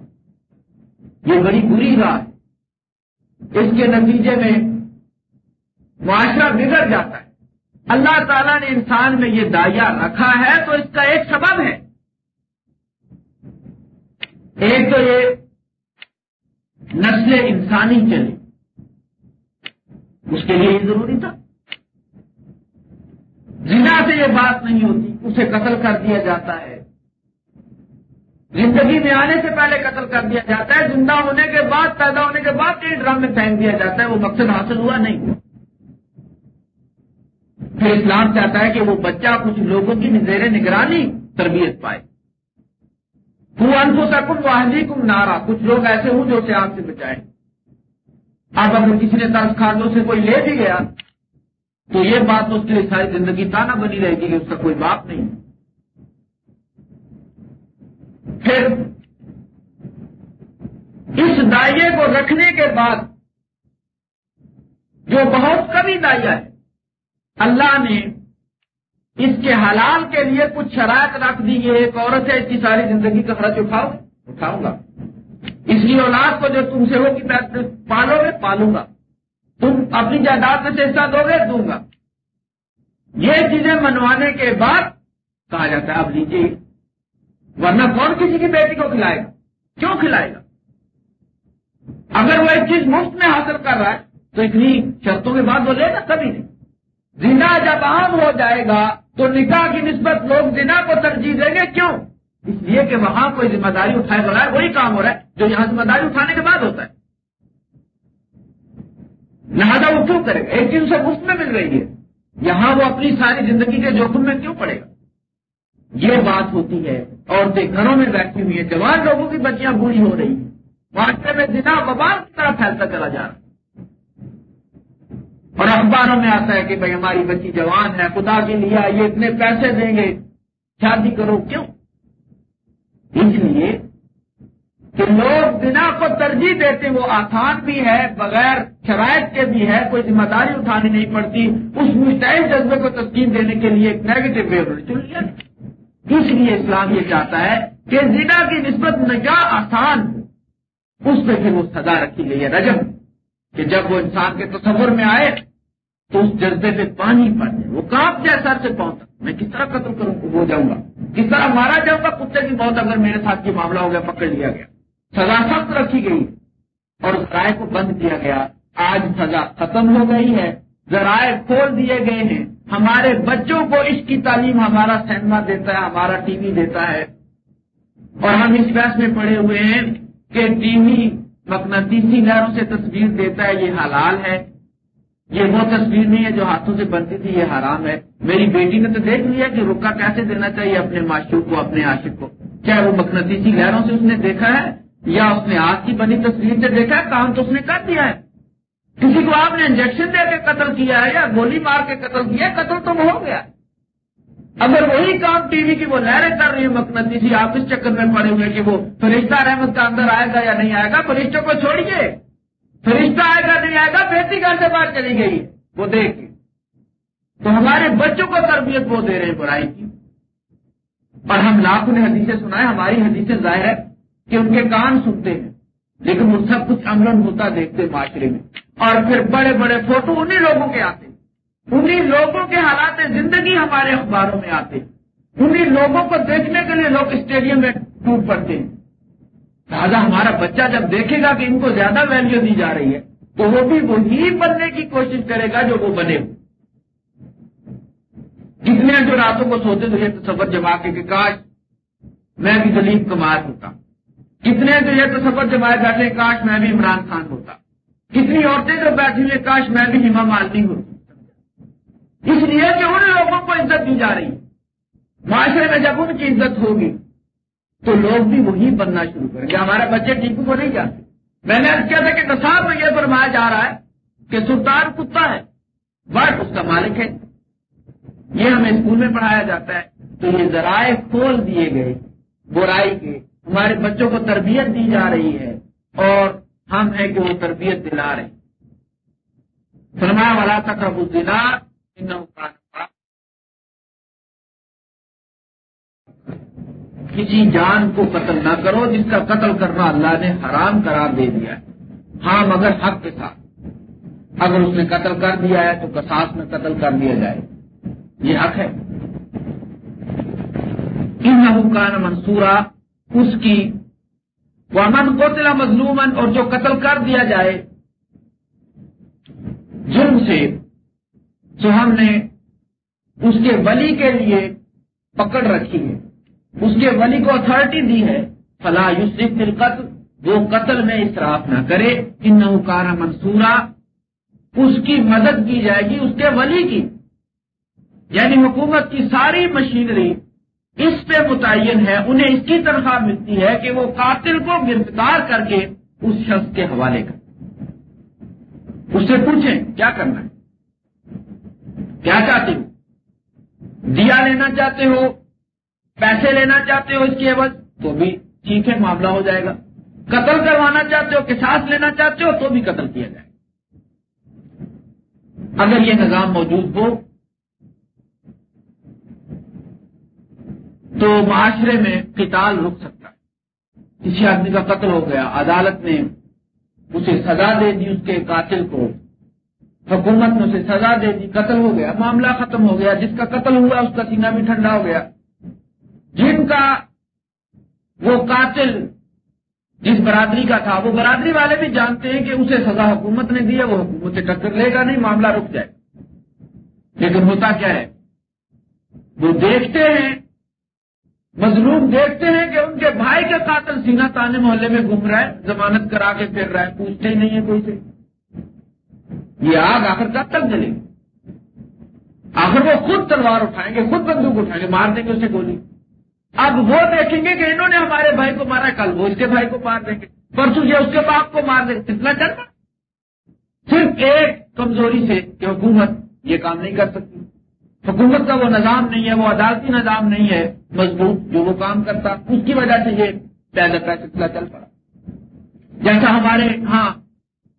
یہ بڑی بری بات اس کے نتیجے میں معاشرہ بگڑ جاتا ہے۔ اللہ تعالیٰ نے انسان میں یہ دائیا رکھا ہے تو اس کا ایک سبب ہے۔ ایک تو یہ نسل انسانی چلی اس کے لیے یہ ضروری تھا۔ زنا سے یہ بات نہیں ہوتی، اسے قتل کر دیا جاتا ہے۔ زندگی میں آنے سے پہلے قتل کر دیا جاتا ہے، زندہ ہونے کے بعد، پیدا ہونے کے بعد کئی ڈرام میں پھینک دیا جاتا ہے، وہ مقصد حاصل ہوا نہیں۔ پھر اسلام چاہتا ہے کہ وہ بچہ کچھ لوگوں کی زیر نگرانی تربیت پائے۔ وہ انفو تک واحدی کم نارا۔ کچھ لوگ ایسے ہوں جو اسے آگ سے بچائے اب اگر کسی نے ترس خاندوں سے کوئی لے بھی گیا، تو یہ بات تو اس کے لیے ساری زندگی تانا بنی رہے گی کہ اس کا کوئی باپ نہیں۔ پھر اس دائیں کو رکھنے کے بعد جو بہت کمی دائیا ہے اللہ نے اس کے حلال کے لیے کچھ شرائط رکھ دی یہ ایک عورت ہے اس کی ساری زندگی کا خرچ اٹھاؤ، اٹھاؤں گا۔ اس لیے اولاد کو جو تم سے ہوگی پالو گے، پالوں گا۔ تم اپنی جائیداد میں سے حصہ دو گے، دوں گا۔ یہ چیزیں منوانے کے بعد کہا جاتا ہے، اب لیجیے۔ ورنہ کون کسی کی بیٹی کو کھلائے گا؟ کیوں کھلائے گا؟ اگر وہ ایک چیز مفت میں حاصل کر رہا ہے، تو اتنی شرطوں کے بعد وہ لے گا، کبھی نہیں۔ زنا جب عام ہو جائے گا تو نکاح کی نسبت لوگ زنا کو ترجیح دیں گے کیوں؟ اس لیے کہ وہاں کوئی ذمہ داری اٹھائے بغیر وہی کام ہو رہا ہے جو یہاں ذمہ داری اٹھانے کے بعد ہوتا ہے۔ لہٰذا وہ کیوں کرے؟ گا ایک چیز اسے مفت میں مل رہی ہے۔ یہاں وہ اپنی ساری زندگی کے جوخم میں کیوں پڑے گا؟ یہ بات ہوتی ہے۔ عورتیں گھروں میں بیٹھی ہوئی ہیں۔ جوان لوگوں کی بچیاں بری ہو رہی ہیں۔ معاشرے میں جنا ببار کی طرح پھیلتا چلا جا رہا اور اخباروں میں آتا ہے کہ بھائی ہماری بچی جوان ہے، خدا کے لیے یہ اتنے پیسے دیں گے۔ شادی کرو، کیوں؟ اس لیے کہ لوگ بنا کو ترجیح دیتے وہ آسان بھی ہے، بغیر شرائط کے بھی ہے، کوئی ذمہ داری اٹھانی نہیں پڑتی۔ اس مستعد جذبے کو تسکین دینے کے لیے ایک نیگیٹو وے چن اس لیے اسلام یہ چاہتا ہے کہ زنا کی نسبت نجا آسان اس پہ پھر وہ سزا رکھی گئی ہے رجب، کہ جب وہ انسان کے تصور میں آئے تو اس جذبے پہ پانی پڑ جائے۔ وہ کاپ جائے سر سے پہنچا میں کس طرح قتل کروں؟ وہ جاؤں گا۔ کس طرح مارا جاؤں گا؟ کتے کی موت اگر میرے ساتھ یہ معاملہ ہو گیا، پکڑ لیا گیا۔ سزا سخت رکھی گئی۔ اور رائے کو بند کیا گیا۔ آج سزا ختم ہو گئی ہے۔ ذرائع کھول دیے گئے ہیں۔ ہمارے بچوں کو اس کی تعلیم ہمارا سینما دیتا ہے، ہمارا ٹی وی دیتا ہے۔ اور ہم اس بحث میں پڑے ہوئے ہیں کہ ٹی وی مقناطیسی لہروں سے تصویر دیتا ہے، یہ حلال ہے۔ یہ وہ تصویر نہیں ہے جو ہاتھوں سے بنتی تھی، یہ حرام ہے۔ میری بیٹی نے تو دیکھ لیا کہ رکا کیسے دینا چاہیے اپنے معشوق کو، اپنے عاشق کو۔ چاہے وہ مقناطیسی لہروں سے اس نے دیکھا ہے؟ یا اس نے آگ کی بنی تصویر سے دیکھا ہے؟ کام تو اس نے کر دیا ہے۔ کسی کو آپ نے انجیکشن دے کے قتل کیا ہے یا گولی مار کے قتل کیا ہے؟ قتل تو وہ ہو گیا۔ اگر وہی کام ٹی وی کی وہ لہریں کر رہی ہے مقناطیسی آپ اس چکر میں پڑے ہوئے کہ وہ فرشتہ رحمت کا اندر آئے گا یا نہیں آئے گا؟ فرشتوں کو چھوڑیے۔ فرشتہ آئے گا، نہیں آئے گا بیٹی گھر سے باہر چلی گئی۔ وہ دیکھ تو ہمارے بچوں کو تربیت وہ دے رہے ہیں برائی کی۔ اور ہم لاکھوں نے حدیثیں سنائے ہماری حدیثیں ظاہر ہے کہ ان کے کان سنتے ہیں، لیکن وہ سب کچھ امرن ہوتا دیکھتے معاشرے میں۔ اور پھر بڑے بڑے فوٹو انہی لوگوں کے آتے انہی لوگوں کے حالات زندگی ہمارے اخباروں میں آتے انہی لوگوں کو دیکھنے کے لیے لوگ اسٹیڈیم میں ٹوٹ پڑتے ہیں۔ لہٰذا ہمارا بچہ جب دیکھے گا کہ ان کو زیادہ ویلو دی جا رہی ہے، تو وہ بھی وہی بننے کی کوشش کرے گا جو وہ بنے۔ کتنے جو راتوں کو سوتے تھے تصور جما کے کہ کاش، میں بھی دلیپ کمار ہوتا۔ کتنے جو یہ تصور جمائے بیٹھے کاش، میں بھی عمران خان ہوتا۔ کتنی عورتیں جو بیٹھی ہوئی کاش، میں بھی ہما مالنی ہوتی اس لیے کہ ان لوگوں کو عزت دی جا رہی۔ معاشرے میں جب ان کی عزت ہوگی تو لوگ بھی وہی بننا شروع کریں۔ گے ہمارے بچے ٹیپو کو نہیں جاتے میں نے کیا تھا کہ نصاب میں یہ فرمایا جا رہا ہے کہ سلطان کتا ہے بٹ اس کا مالک ہے۔ یہ ہمیں اسکول میں پڑھایا جاتا ہے۔ تو یہ ذرائع کھول دیے گئے، برائی کے۔ ہمارے بچوں کو تربیت دی جا رہی ہے اور ہم ہیں کہ وہ تربیت دلا رہے ہیں۔ فرمایا والا تک رب الدینا کسی جان کو قتل نہ کرو جس کا قتل کرنا اللہ نے حرام قرار دے دیا ہے۔ ہاں مگر حق کے ساتھ۔ اگر اس نے قتل کر دیا ہے تو کساس میں قتل کر دیا جائے۔ یہ حق ہے۔ ان نحکان منصورہ اس کی ومن قتل مظلومن اور جو قتل کر دیا جائے، جرم سے جو ہم نے اس کے ولی کے لیے پکڑ رکھی ہے۔ اس کے ولی کو اتارٹی دی ہے۔ فلاح یوسف قتل وہ قتل میں اصراف نہ کرے۔ ان نوکارا منصورہ اس کی مدد کی جائے گی اس کے ولی کی۔ یعنی حکومت کی ساری مشینری اس پہ متعین ہے، انہیں اس کی تنخواہ ملتی ہے کہ وہ قاتل کو گرفتار کر کے اس شخص کے حوالے کر اس سے پوچھیں، کیا کرنا ہے؟ کیا چاہتے ہو؟ دیا لینا چاہتے ہو؟ پیسے لینا چاہتے ہو اس کی عوض، تو بھی ٹھیک ہے، معاملہ ہو جائے گا۔ قتل کروانا چاہتے ہو کہ سانس لینا چاہتے ہو، تو بھی قتل کیا جائے۔ اگر یہ نظام موجود ہو، تو معاشرے میں قتال رک سکتا ہے۔ کسی آدمی کا قتل ہو گیا، عدالت نے اسے سزا دے دی، اس کے قاتل کو۔ حکومت نے اسے سزا دے دی، قتل ہو گیا، معاملہ ختم ہو گیا۔ جس کا قتل ہوا، اس کا سینہ بھی ٹھنڈا ہو گیا۔ جن کا وہ قاتل جس برادری کا تھا، وہ برادری والے بھی جانتے ہیں کہ اسے سزا حکومت نے دی ہے، وہ حکومت سے ٹکر لے گا، نہیں معاملہ رک جائے۔ لیکن ہوتا کیا ہے؟ وہ دیکھتے ہیں، مظلوم دیکھتے ہیں کہ ان کے بھائی کے قاتل سینا تانے محلے میں گھوم رہا ہے، ضمانت کرا کے پھر رہا ہے، پوچھتے ہی نہیں ہے کوئی سے۔ یہ آگ آخر کب تک جلے گی؟ آخر وہ خود تلوار اٹھائیں گے، خود بندوق اٹھائیں گے، مار دیں گے اسے گولی۔ اب وہ دیکھیں گے کہ انہوں نے ہمارے بھائی کو مارا کل وہ اس کے بھائی کو مار دیں گے، پرسوں یہ اس کے باپ کو مار دیں گے۔ کتنا چلنا صرف ایک کمزوری سے کہ حکومت یہ کام نہیں کر سکتی۔ حکومت کا وہ نظام نہیں ہے، وہ عدالتی نظام نہیں ہے، مضبوط جو وہ کام کرتا، اس کی وجہ سے یہ پیدا کا سلسلہ چل پڑا۔ جیسا ہمارے ہاں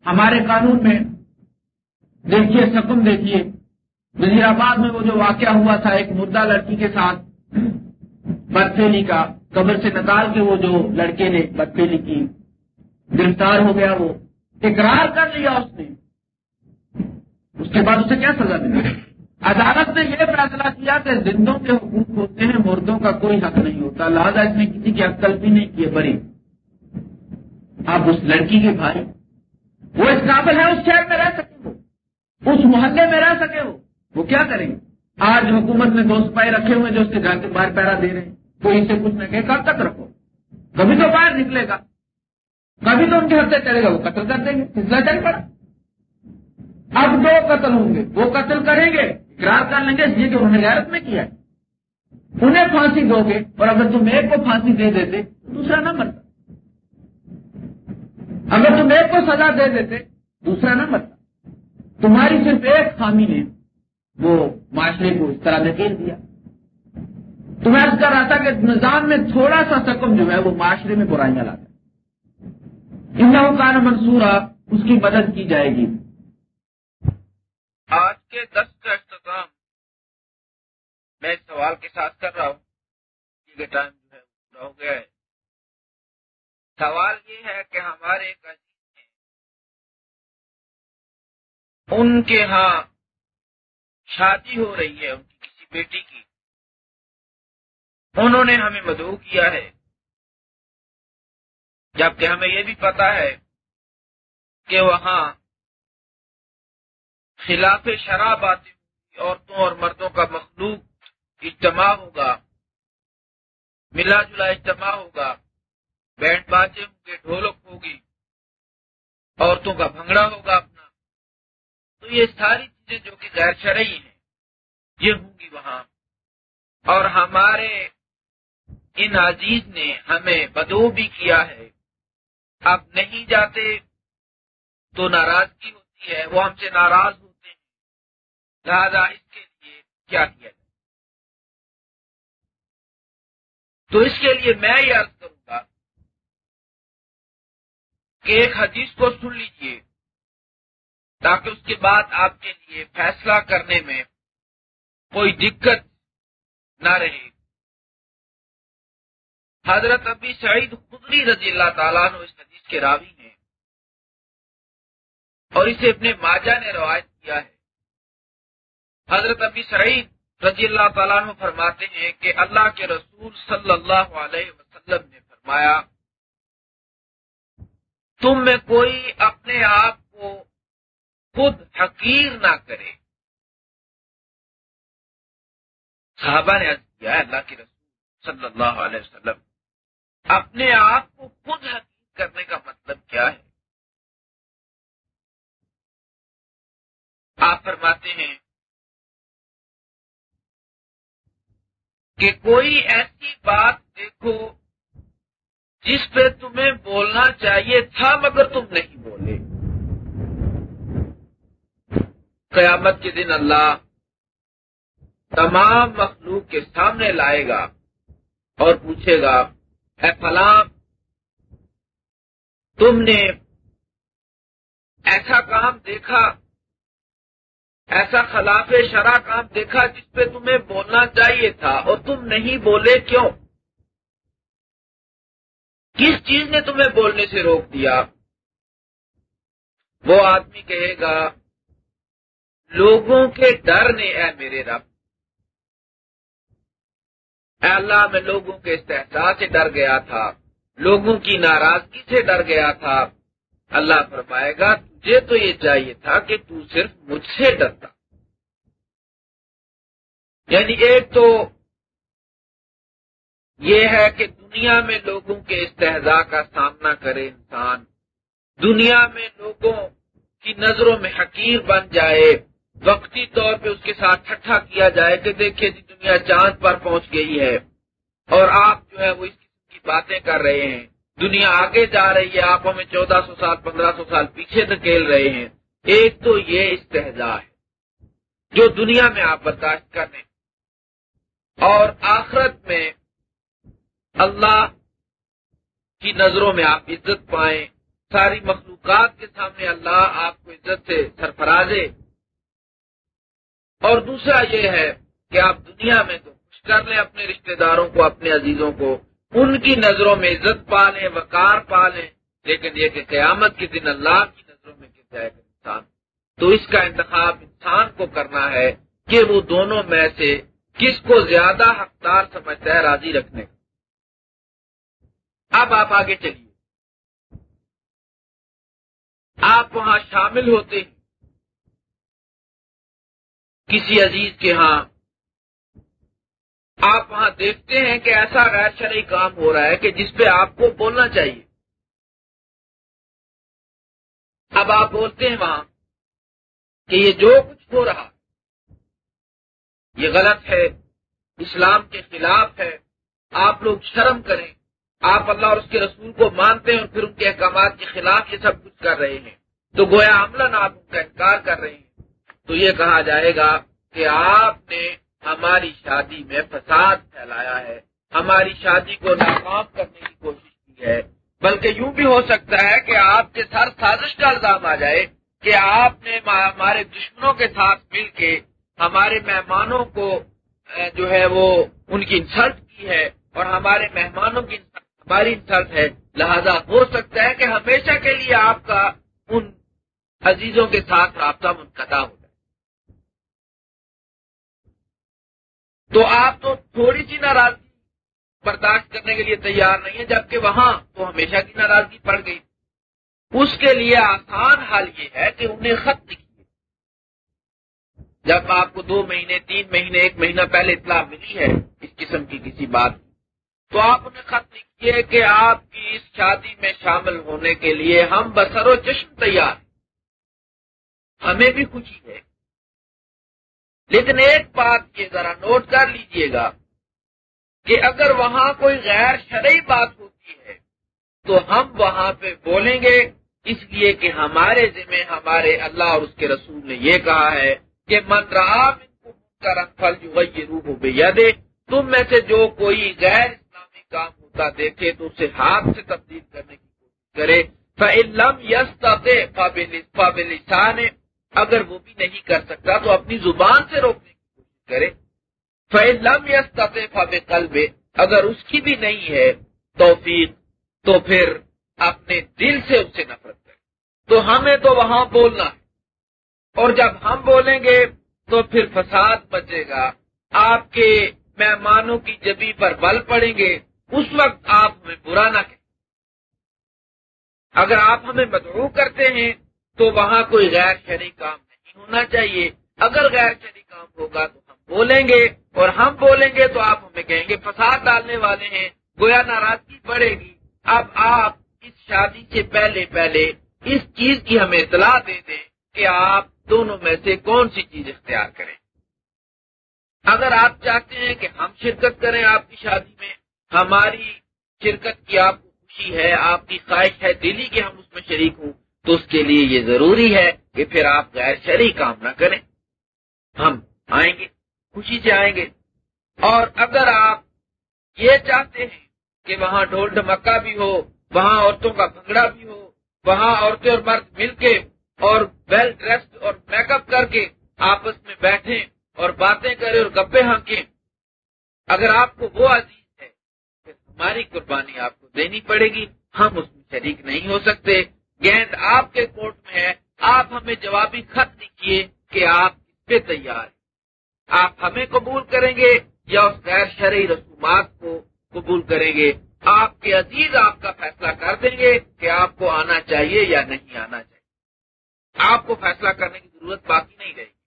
ہمارے قانون میں دیکھیے، سکم دیکھیے، وزیر آباد میں وہ جو واقعہ ہوا تھا، ایک مردہ لڑکی کے ساتھ بدفیلی کا قبر سے نکال کے وہ جو لڑکے نے بدفیلی کی گرفتار ہو گیا، وہ اقرار کر لیا اس نے۔ اس کے بعد اسے کیا سزا دیا عدالت نے یہ فیصلہ کیا کہ زندوں کے حقوق ہوتے ہیں، مردوں کا کوئی حق نہیں ہوتا۔ لہٰذا اس نے کسی کی عقل بھی نہیں کیے بری اب اس لڑکی کے بھائی، وہ اس قابل ہے، اس شہر میں رہ سکے وہ۔ اس محلے میں رہ سکے وہ۔ وہ کیا کریں گے؟ آج حکومت نے دو سپاہی رکھے ہوئے جو اس کے گھر کے باہر پیرا دے رہے ہیں۔ کوئی اسے کچھ نہ کہ کب تک رکھو۔ کبھی تو باہر نکلے گا۔ کبھی تو ان کے ہفتے چلے گا۔ وہ قتل کر دیں گے۔ سلسلہ چل پڑا۔ اب دو قتل ہوں گے۔ وہ قتل کریں گے، اقرار کر لیں گے۔ اس لیے کہ انہوں نے غیرت میں کیا ہے۔ انہیں پھانسی دو گے، اور اگر تم ایک کو پھانسی دے دیتے دوسرا نہ مرتا۔ اگر تم ایک کو سزا دے دیتے، دوسرا نہ مرتا۔ تمہاری صرف ایک خامی نے وہ معاشرے کو اس طرح دھکیل دیا۔ تمہیں کر رہا تھا کہ نظام میں تھوڑا سا سکم جو ہے وہ معاشرے میں برائیاں لاتا ان کا منصورہ اس کی مدد کی جائے گی۔ آج کے دس کا اختتام میں اس سوال کے ساتھ کر رہا ہوں ٹائم جو ہے پورا ہو گیا ہے۔ سوال یہ ہے کہ ہمارے ایک عزیز ان کے ہاں شادی ہو رہی ہے، ان کی کسی بیٹی کی۔ انہوں نے ہمیں مدعو کیا ہے۔ جبکہ ہمیں یہ بھی پتا ہے کہ وہاں خلاف شراب آتی عورتوں اور مردوں کا مخلوق اجتماع ہوگا ملا جلا اجتماع ہوگا، بینڈ باجے ہوں گے، ڈھولک ہوگی، عورتوں کا بھنگڑا ہوگا اپنا۔ تو یہ ساری چیزیں جو کہ غیر شرعی ہیں، یہ ہوں گی وہاں۔ اور ہمارے ان عزیز نے ہمیں بدو بھی کیا ہے۔ اب نہیں جاتے تو ناراضگی ہوتی ہے، وہ ہم سے ناراض ہو لہذا اس کے لیے کیا کیا جائے؟ تو اس کے لیے میں یہ عرض کروں گا کہ ایک حدیث کو سن لیجیے، تاکہ اس کے بعد آپ کے لیے فیصلہ کرنے میں کوئی دقت نہ رہے۔ حضرت ابی سعید خدری رضی اللہ تعالیٰ نے اس حدیث کے راوی ہیں اور اسے اپنے ماجا نے روایت کیا ہے۔ حضرت ابی سعید رضی اللہ تعالیٰ عنہ فرماتے ہیں کہ اللہ کے رسول صلی اللہ علیہ وسلم نے فرمایا، تم میں کوئی اپنے آپ کو خود حقیر نہ کرے۔ صحابہ نے عرض کیا ہے اللہ کے رسول صلی اللہ علیہ وسلم اپنے آپ کو خود حقیر کرنے کا مطلب کیا ہے؟ آپ فرماتے ہیں کہ کوئی ایسی بات دیکھو جس پہ تمہیں بولنا چاہیے تھا مگر تم نہیں بولے۔ قیامت کے دن اللہ تمام مخلوق کے سامنے لائے گا اور پوچھے گا اے فلاں تم نے ایسا کام دیکھا، ایسا خلاف شرع کام دیکھا جس پہ تمہیں بولنا چاہیے تھا اور تم نہیں بولے کیوں؟ کس چیز نے تمہیں بولنے سے روک دیا؟ وہ آدمی کہے گا، لوگوں کے ڈر نے، اے میرے رب اے اللہ، میں لوگوں کے استحصال سے ڈر گیا تھا۔ لوگوں کی ناراضگی سے ڈر گیا تھا۔ اللہ فرمائے گا، تجھے تو یہ چاہیے تھا کہ تو صرف مجھ سے ڈرتا۔ یعنی ایک تو یہ ہے کہ دنیا میں لوگوں کے استحضاء کا سامنا کرے انسان۔ دنیا میں لوگوں کی نظروں میں حقیر بن جائے۔ وقتی طور پہ اس کے ساتھ ٹھٹھا کیا جائے کہ دیکھیے جی دنیا چاند پر پہنچ گئی ہے اور آپ جو ہے وہ اس قسم کی باتیں کر رہے ہیں۔ دنیا آگے جا رہی ہے، آپ ہمیں چودہ سو سال، پندرہ سو سال پیچھے دھکیل رہے ہیں۔ ایک تو یہ استحضاء ہے جو دنیا میں آپ برداشت کرنے۔ اور آخرت میں اللہ کی نظروں میں آپ عزت پائیں۔ ساری مخلوقات کے سامنے اللہ آپ کو عزت سے سرفرازے۔ اور دوسرا یہ ہے کہ آپ دنیا میں تو خوش کر لیں اپنے رشتہ داروں کو، اپنے عزیزوں کو، ان کی نظروں میں عزت پا لیں، وقار پا لیں، لیکن یہ کہ قیامت کے دن اللہ کی نظروں میں گر جائے گا انسان۔ تو اس کا انتخاب انسان کو کرنا ہے کہ وہ دونوں میں سے کس کو زیادہ حقدار سمجھتا ہے راضی رکھنے کا۔ اب آپ آگے چلیے۔ آپ وہاں شامل ہوتے ہیں کسی عزیز کے ہاں۔ آپ وہاں دیکھتے ہیں کہ ایسا غیر شرعی کام ہو رہا ہے کہ جس پہ آپ کو بولنا چاہیے۔ اب آپ بولتے ہیں وہاں کہ یہ جو کچھ ہو رہا، یہ غلط ہے، اسلام کے خلاف ہے، آپ لوگ شرم کریں۔ آپ اللہ اور اس کے رسول کو مانتے ہیں اور پھر ان کے احکامات کے خلاف یہ سب کچھ کر رہے ہیں۔ تو گویا عملہ آپ ان کا انکار کر رہے ہیں۔ تو یہ کہا جائے گا کہ آپ نے ہماری شادی میں فساد پھیلایا ہے۔ ہماری شادی کو ناکام کرنے کی کوشش کی ہے۔ بلکہ یوں بھی ہو سکتا ہے کہ آپ کے سر سازش کا الزام آ جائے کہ آپ نے ہمارے دشمنوں کے ساتھ مل کے ہمارے مہمانوں کو جو ہے وہ ان کی انسلٹ کی ہے اور ہمارے مہمانوں کی ہماری انسلٹ ہے۔ لہذا ہو سکتا ہے کہ ہمیشہ کے لیے آپ کا ان عزیزوں کے ساتھ رابطہ منقطع ہو۔ تو آپ تو تھوڑی سی ناراضگی برداشت کرنے کے لیے تیار نہیں ہے جبکہ وہاں تو ہمیشہ کی ناراضگی پڑ گئی۔ اس کے لیے آسان حال یہ ہے کہ انہیں خط لکھیے جب آپ کو دو مہینے، تین مہینے، ایک مہینہ پہلے اطلاع ملی ہے اس قسم کی کسی بات تو آپ انہیں خط لکھیے کہ آپ کی اس شادی میں شامل ہونے کے لیے ہم بسر و چشم تیار ہیں۔ ہمیں بھی خوشی ہے لیکن ایک بات یہ ذرا نوٹ کر لیجیے گا کہ اگر وہاں کوئی غیر شرعی بات ہوتی ہے، تو ہم وہاں پہ بولیں گے، اس لیے کہ ہمارے ذمہ، ہمارے اللہ اور اس کے رسول نے یہ کہا ہے کہ من رہا کا رنگ پھل جو یہ روح بھیا دے تم میں سے جو کوئی غیر اسلامی کام ہوتا دیکھے تو اسے ہاتھ سے تبدیل کرنے کی کوشش کرے فعلم یس قابل اگر وہ بھی نہیں کر سکتا تو اپنی زبان سے روکنے کی کوشش کرے۔ فیلم یس فب قلب اگر اس کی بھی نہیں ہے توفیق، تو پھر اپنے دل سے اس سے نفرت کرے۔ تو ہمیں تو وہاں بولنا ہے۔ اور جب ہم بولیں گے تو پھر فساد بچے گا۔ آپ کے مہمانوں کی جبی پر بل پڑیں گے۔ اس وقت آپ ہمیں برا نہ کہیں۔ اگر آپ ہمیں مدعو کرتے ہیں تو وہاں کوئی غیر شہری کام نہیں ہونا چاہیے۔ اگر غیر شہری کام ہوگا تو ہم بولیں گے۔ اور ہم بولیں گے تو آپ ہمیں کہیں گے، فساد ڈالنے والے ہیں، گویا ناراضگی پڑے گی۔ اب آپ اس شادی سے پہلے پہلے اس چیز کی ہمیں اطلاع دے دیں کہ آپ دونوں میں سے کون سی چیز اختیار کریں۔ اگر آپ چاہتے ہیں کہ ہم شرکت کریں آپ کی شادی میں، ہماری شرکت کی آپ کو خوشی ہے، آپ کی خواہش ہے دلی کے ہم اس میں شریک ہوں۔ تو اس کے لیے یہ ضروری ہے کہ پھر آپ غیر شرعی کام نہ کریں۔ ہم آئیں گے، خوشی سے آئیں گے۔ اور اگر آپ یہ چاہتے ہیں کہ وہاں ڈھول ڈمکا بھی ہو، وہاں عورتوں کا بھنگڑا بھی ہو، وہاں عورتیں اور مرد مل کے اور ویل ڈریسڈ اور میک اپ کر کے آپس میں بیٹھے اور باتیں کرے اور گپے ہانکے اگر آپ کو وہ عزیز ہے، پھر ہماری قربانی آپ کو دینی پڑے گی۔ ہم اس میں شریک نہیں ہو سکتے۔ گیند آپ کے کوٹ میں ہے، آپ ہمیں جوابی خط لکھیے کہ آپ اس پہ تیار ہیں۔ آپ ہمیں قبول کریں گے یا اس غیر شرعی رسومات کو قبول کریں گے؟ آپ کے عزیز آپ کا فیصلہ کر دیں گے کہ آپ کو آنا چاہیے یا نہیں آنا چاہیے۔ آپ کو فیصلہ کرنے کی ضرورت باقی نہیں رہے گی۔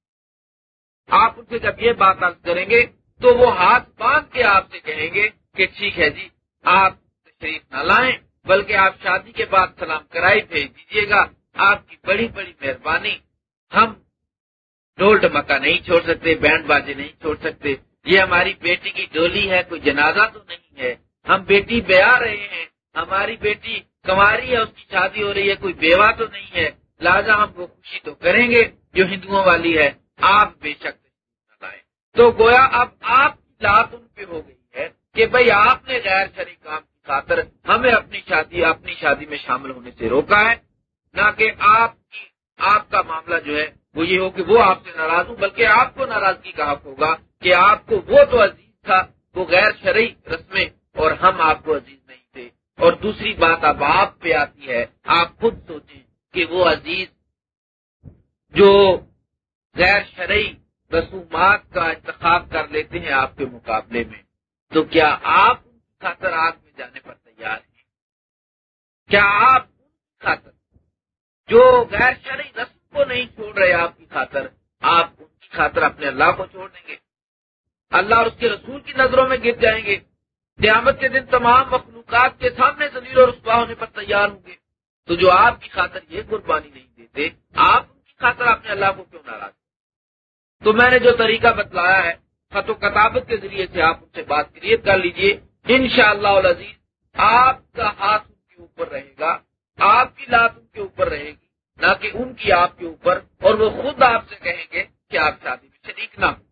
آپ ان سے جب یہ بات عرض کریں گے تو وہ ہاتھ باندھ کے آپ سے کہیں گے کہ ٹھیک ہے جی آپ تشریف نہ لائیں۔ بلکہ آپ شادی کے بعد سلام کرائی بھیج دیجیے گا۔ آپ کی بڑی بڑی مہربانی۔ ہم ڈھول ڈمکا نہیں چھوڑ سکتے، بینڈ بازی نہیں چھوڑ سکتے۔ یہ ہماری بیٹی کی ڈولی ہے، کوئی جنازہ تو نہیں ہے۔ ہم بیٹی بیا رہے ہیں۔ ہماری بیٹی کماری ہے، اس کی شادی ہو رہی ہے، کوئی بیوہ تو نہیں ہے۔ لہٰذا ہم وہ خوشی تو کریں گے جو ہندوؤں والی ہے۔ آپ بے شک لائیں۔ تو گویا اب آپ کی لات ان پہ ہو گئی ہے کہ بھائی آپ نے غیر شریک کام خاطر ہمیں اپنی شادی اپنی شادی میں شامل ہونے سے روکا ہے۔ نہ کہ آپ کی، آپ کا معاملہ جو ہے وہ یہ ہو کہ وہ آپ سے ناراض ہوں، بلکہ آپ کو ناراضگی کا حق ہوگا کہ آپ کو وہ تو عزیز تھا، وہ غیر شرعی رسمیں اور ہم آپ کو عزیز نہیں تھے۔ اور دوسری بات اب آپ پہ آتی ہے، آپ خود سوچیں کہ وہ عزیز جو غیر شرعی رسومات کا انتخاب کر لیتے ہیں آپ کے مقابلے میں۔ تو کیا آپ خاطر آگ میں جانے پر تیار ہیں۔ کیا آپ ان کی خاطر، جو غیر شرعی رسم کو نہیں چھوڑ رہے آپ کی خاطر، آپ ان کی خاطر اپنے اللہ کو چھوڑ دیں گے۔ اللہ اور اس کے رسول کی نظروں میں گر جائیں گے۔ قیامت کے دن تمام مخلوقات کے سامنے زمین اور رسوا ہونے پر تیار ہوں گے۔ تو جو آپ کی خاطر یہ قربانی نہیں دیتے، آپ ان کی خاطر اپنے اللہ کو کیوں ناراض تو میں نے جو طریقہ بتلایا ہے خط و کتابت کے ذریعے سے آپ ان سے بات کریٹ کر لیجیے۔ ان شاء اللہ عزیز آپ کا ہاتھ ان کے اوپر رہے گا، آپ کی لات ان کے اوپر رہے گی، نہ کہ ان کی آپ کے اوپر، اور وہ خود آپ سے کہیں گے کہ آپ شادی میں شریک نہ ہو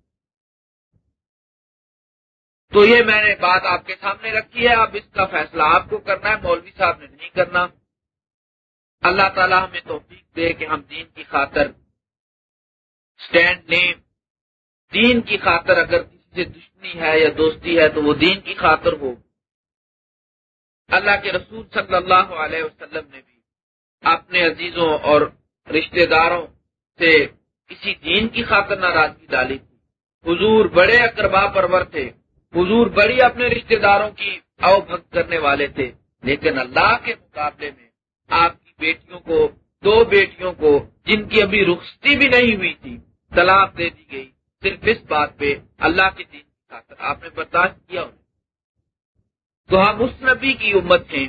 تو یہ میں نے بات آپ کے سامنے رکھی ہے، اب اس کا فیصلہ آپ کو کرنا ہے، مولوی صاحب نے نہیں کرنا۔ اللہ تعالیٰ ہمیں توفیق دے کہ ہم دین کی خاطر اسٹینڈ لیں دین کی خاطر اگر سے دشمنی ہے یا دوستی ہے تو وہ دین کی خاطر ہو۔ اللہ کے رسول صلی اللہ علیہ وسلم نے بھی اپنے عزیزوں اور رشتہ داروں سے کسی دین کی خاطر ناراضگی ڈالی تھی۔ حضور بڑے اقربا پرور تھے۔ حضور بڑی اپنے رشتہ داروں کی او بھکت کرنے والے تھے۔ لیکن اللہ کے مقابلے میں آپ کی بیٹیوں کو، دو بیٹیوں کو جن کی ابھی رخصتی بھی نہیں ہوئی تھی، طلاق دے دی گئی۔ صرف اس بات پہ اللہ کے دین کی خاطر آپ نے برداشت کیا تو ہم اس نبی کی امت ہیں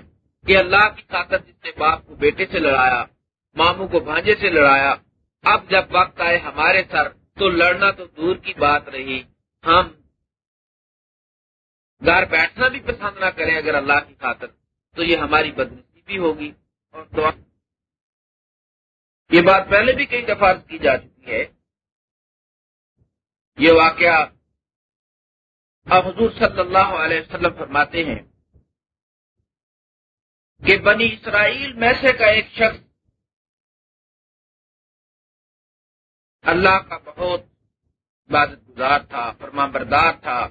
کہ اللہ کی خاطر جس نے باپ کو بیٹے سے لڑایا، ماموں کو بھانجے سے لڑایا، اب جب وقت آئے ہمارے سر تو لڑنا تو دور کی بات رہی۔ ہم گھر بیٹھنا بھی پسند نہ کریں اگر اللہ کی خاطر تو یہ ہماری بدنسیبی ہوگی۔ اور تو یہ بات پہلے بھی کئی دفعہ کی جا چکی ہے یہ واقعہ اب حضور صلی اللہ علیہ وسلم فرماتے ہیں کہ بنی اسرائیل میں سے کا ایک شخص اللہ کا بہت عبادت گزار تھا فرما بردار تھا۔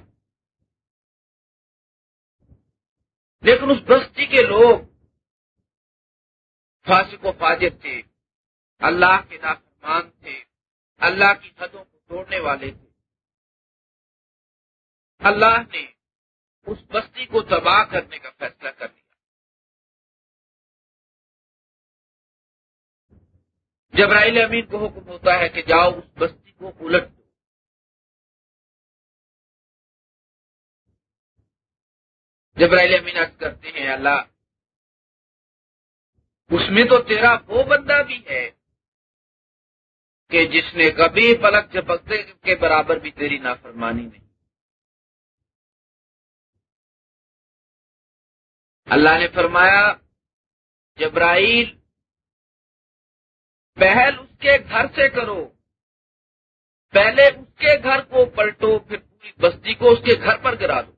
لیکن اس بستی کے لوگ فاسق و فاجر تھے، اللہ کے نافرمان تھے، اللہ کی حدوں کو توڑنے والے تھے۔ اللہ نے اس بستی کو تباہ کرنے کا فیصلہ کر لیا جبرائیل امین کو حکم ہوتا ہے کہ جاؤ اس بستی کو الٹ دو۔ جبرائیل امین عرض کرتے ہیں اللہ، اس میں تو تیرا وہ بندہ بھی ہے کہ جس نے کبھی پلک چپکتے کے برابر بھی تیری نافرمانی نہیں۔ اللہ نے فرمایا، جبرائیل، پہل اس کے گھر سے کرو۔ پہلے اس کے گھر کو پلٹو، پھر پوری بستی کو اس کے گھر پر گرا دو۔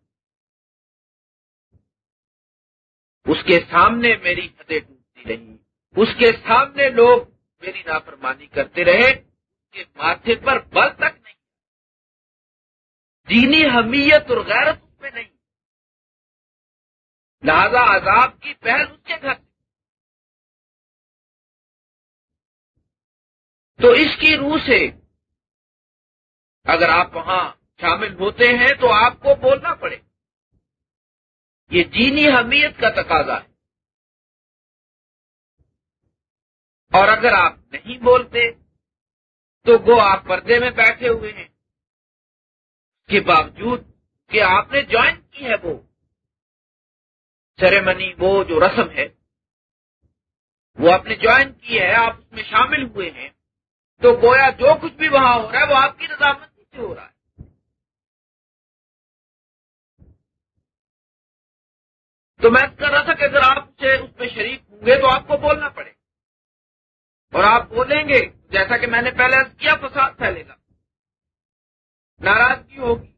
اس کے سامنے میری حدیں ٹوٹتی رہی۔ اس کے سامنے لوگ میری نافرمانی کرتے رہے۔ اس کے ماتھے پر بل تک نہیں۔ دینی حمیت اور غیرت اس میں نہیں۔ لہذا عذاب کی پہل اس کے گھر تو اس کی روح سے اگر آپ وہاں شامل ہوتے ہیں تو آپ کو بولنا پڑے۔ یہ دینی حمیت کا تقاضا ہے۔ اور اگر آپ نہیں بولتے تو وہ آپ پردے میں بیٹھے ہوئے ہیں۔ کے باوجود کہ آپ نے جوائن کی ہے وہ۔ سیریمنی وہ جو رسم ہے، وہ آپ نے جوائن کی ہے، آپ اس میں شامل ہوئے ہیں، تو گویا جو کچھ بھی وہاں ہو رہا ہے، وہ آپ کی رضامندی سے ہو رہا ہے۔ تو میں کر رہا تھا کہ اگر آپ سے اس میں شریک ہوں گے تو آپ کو بولنا پڑے۔ اور آپ بولیں گے، جیسا کہ میں نے پہلے کیا، فساد پھیلے گا۔ ناراضگی ہوگی۔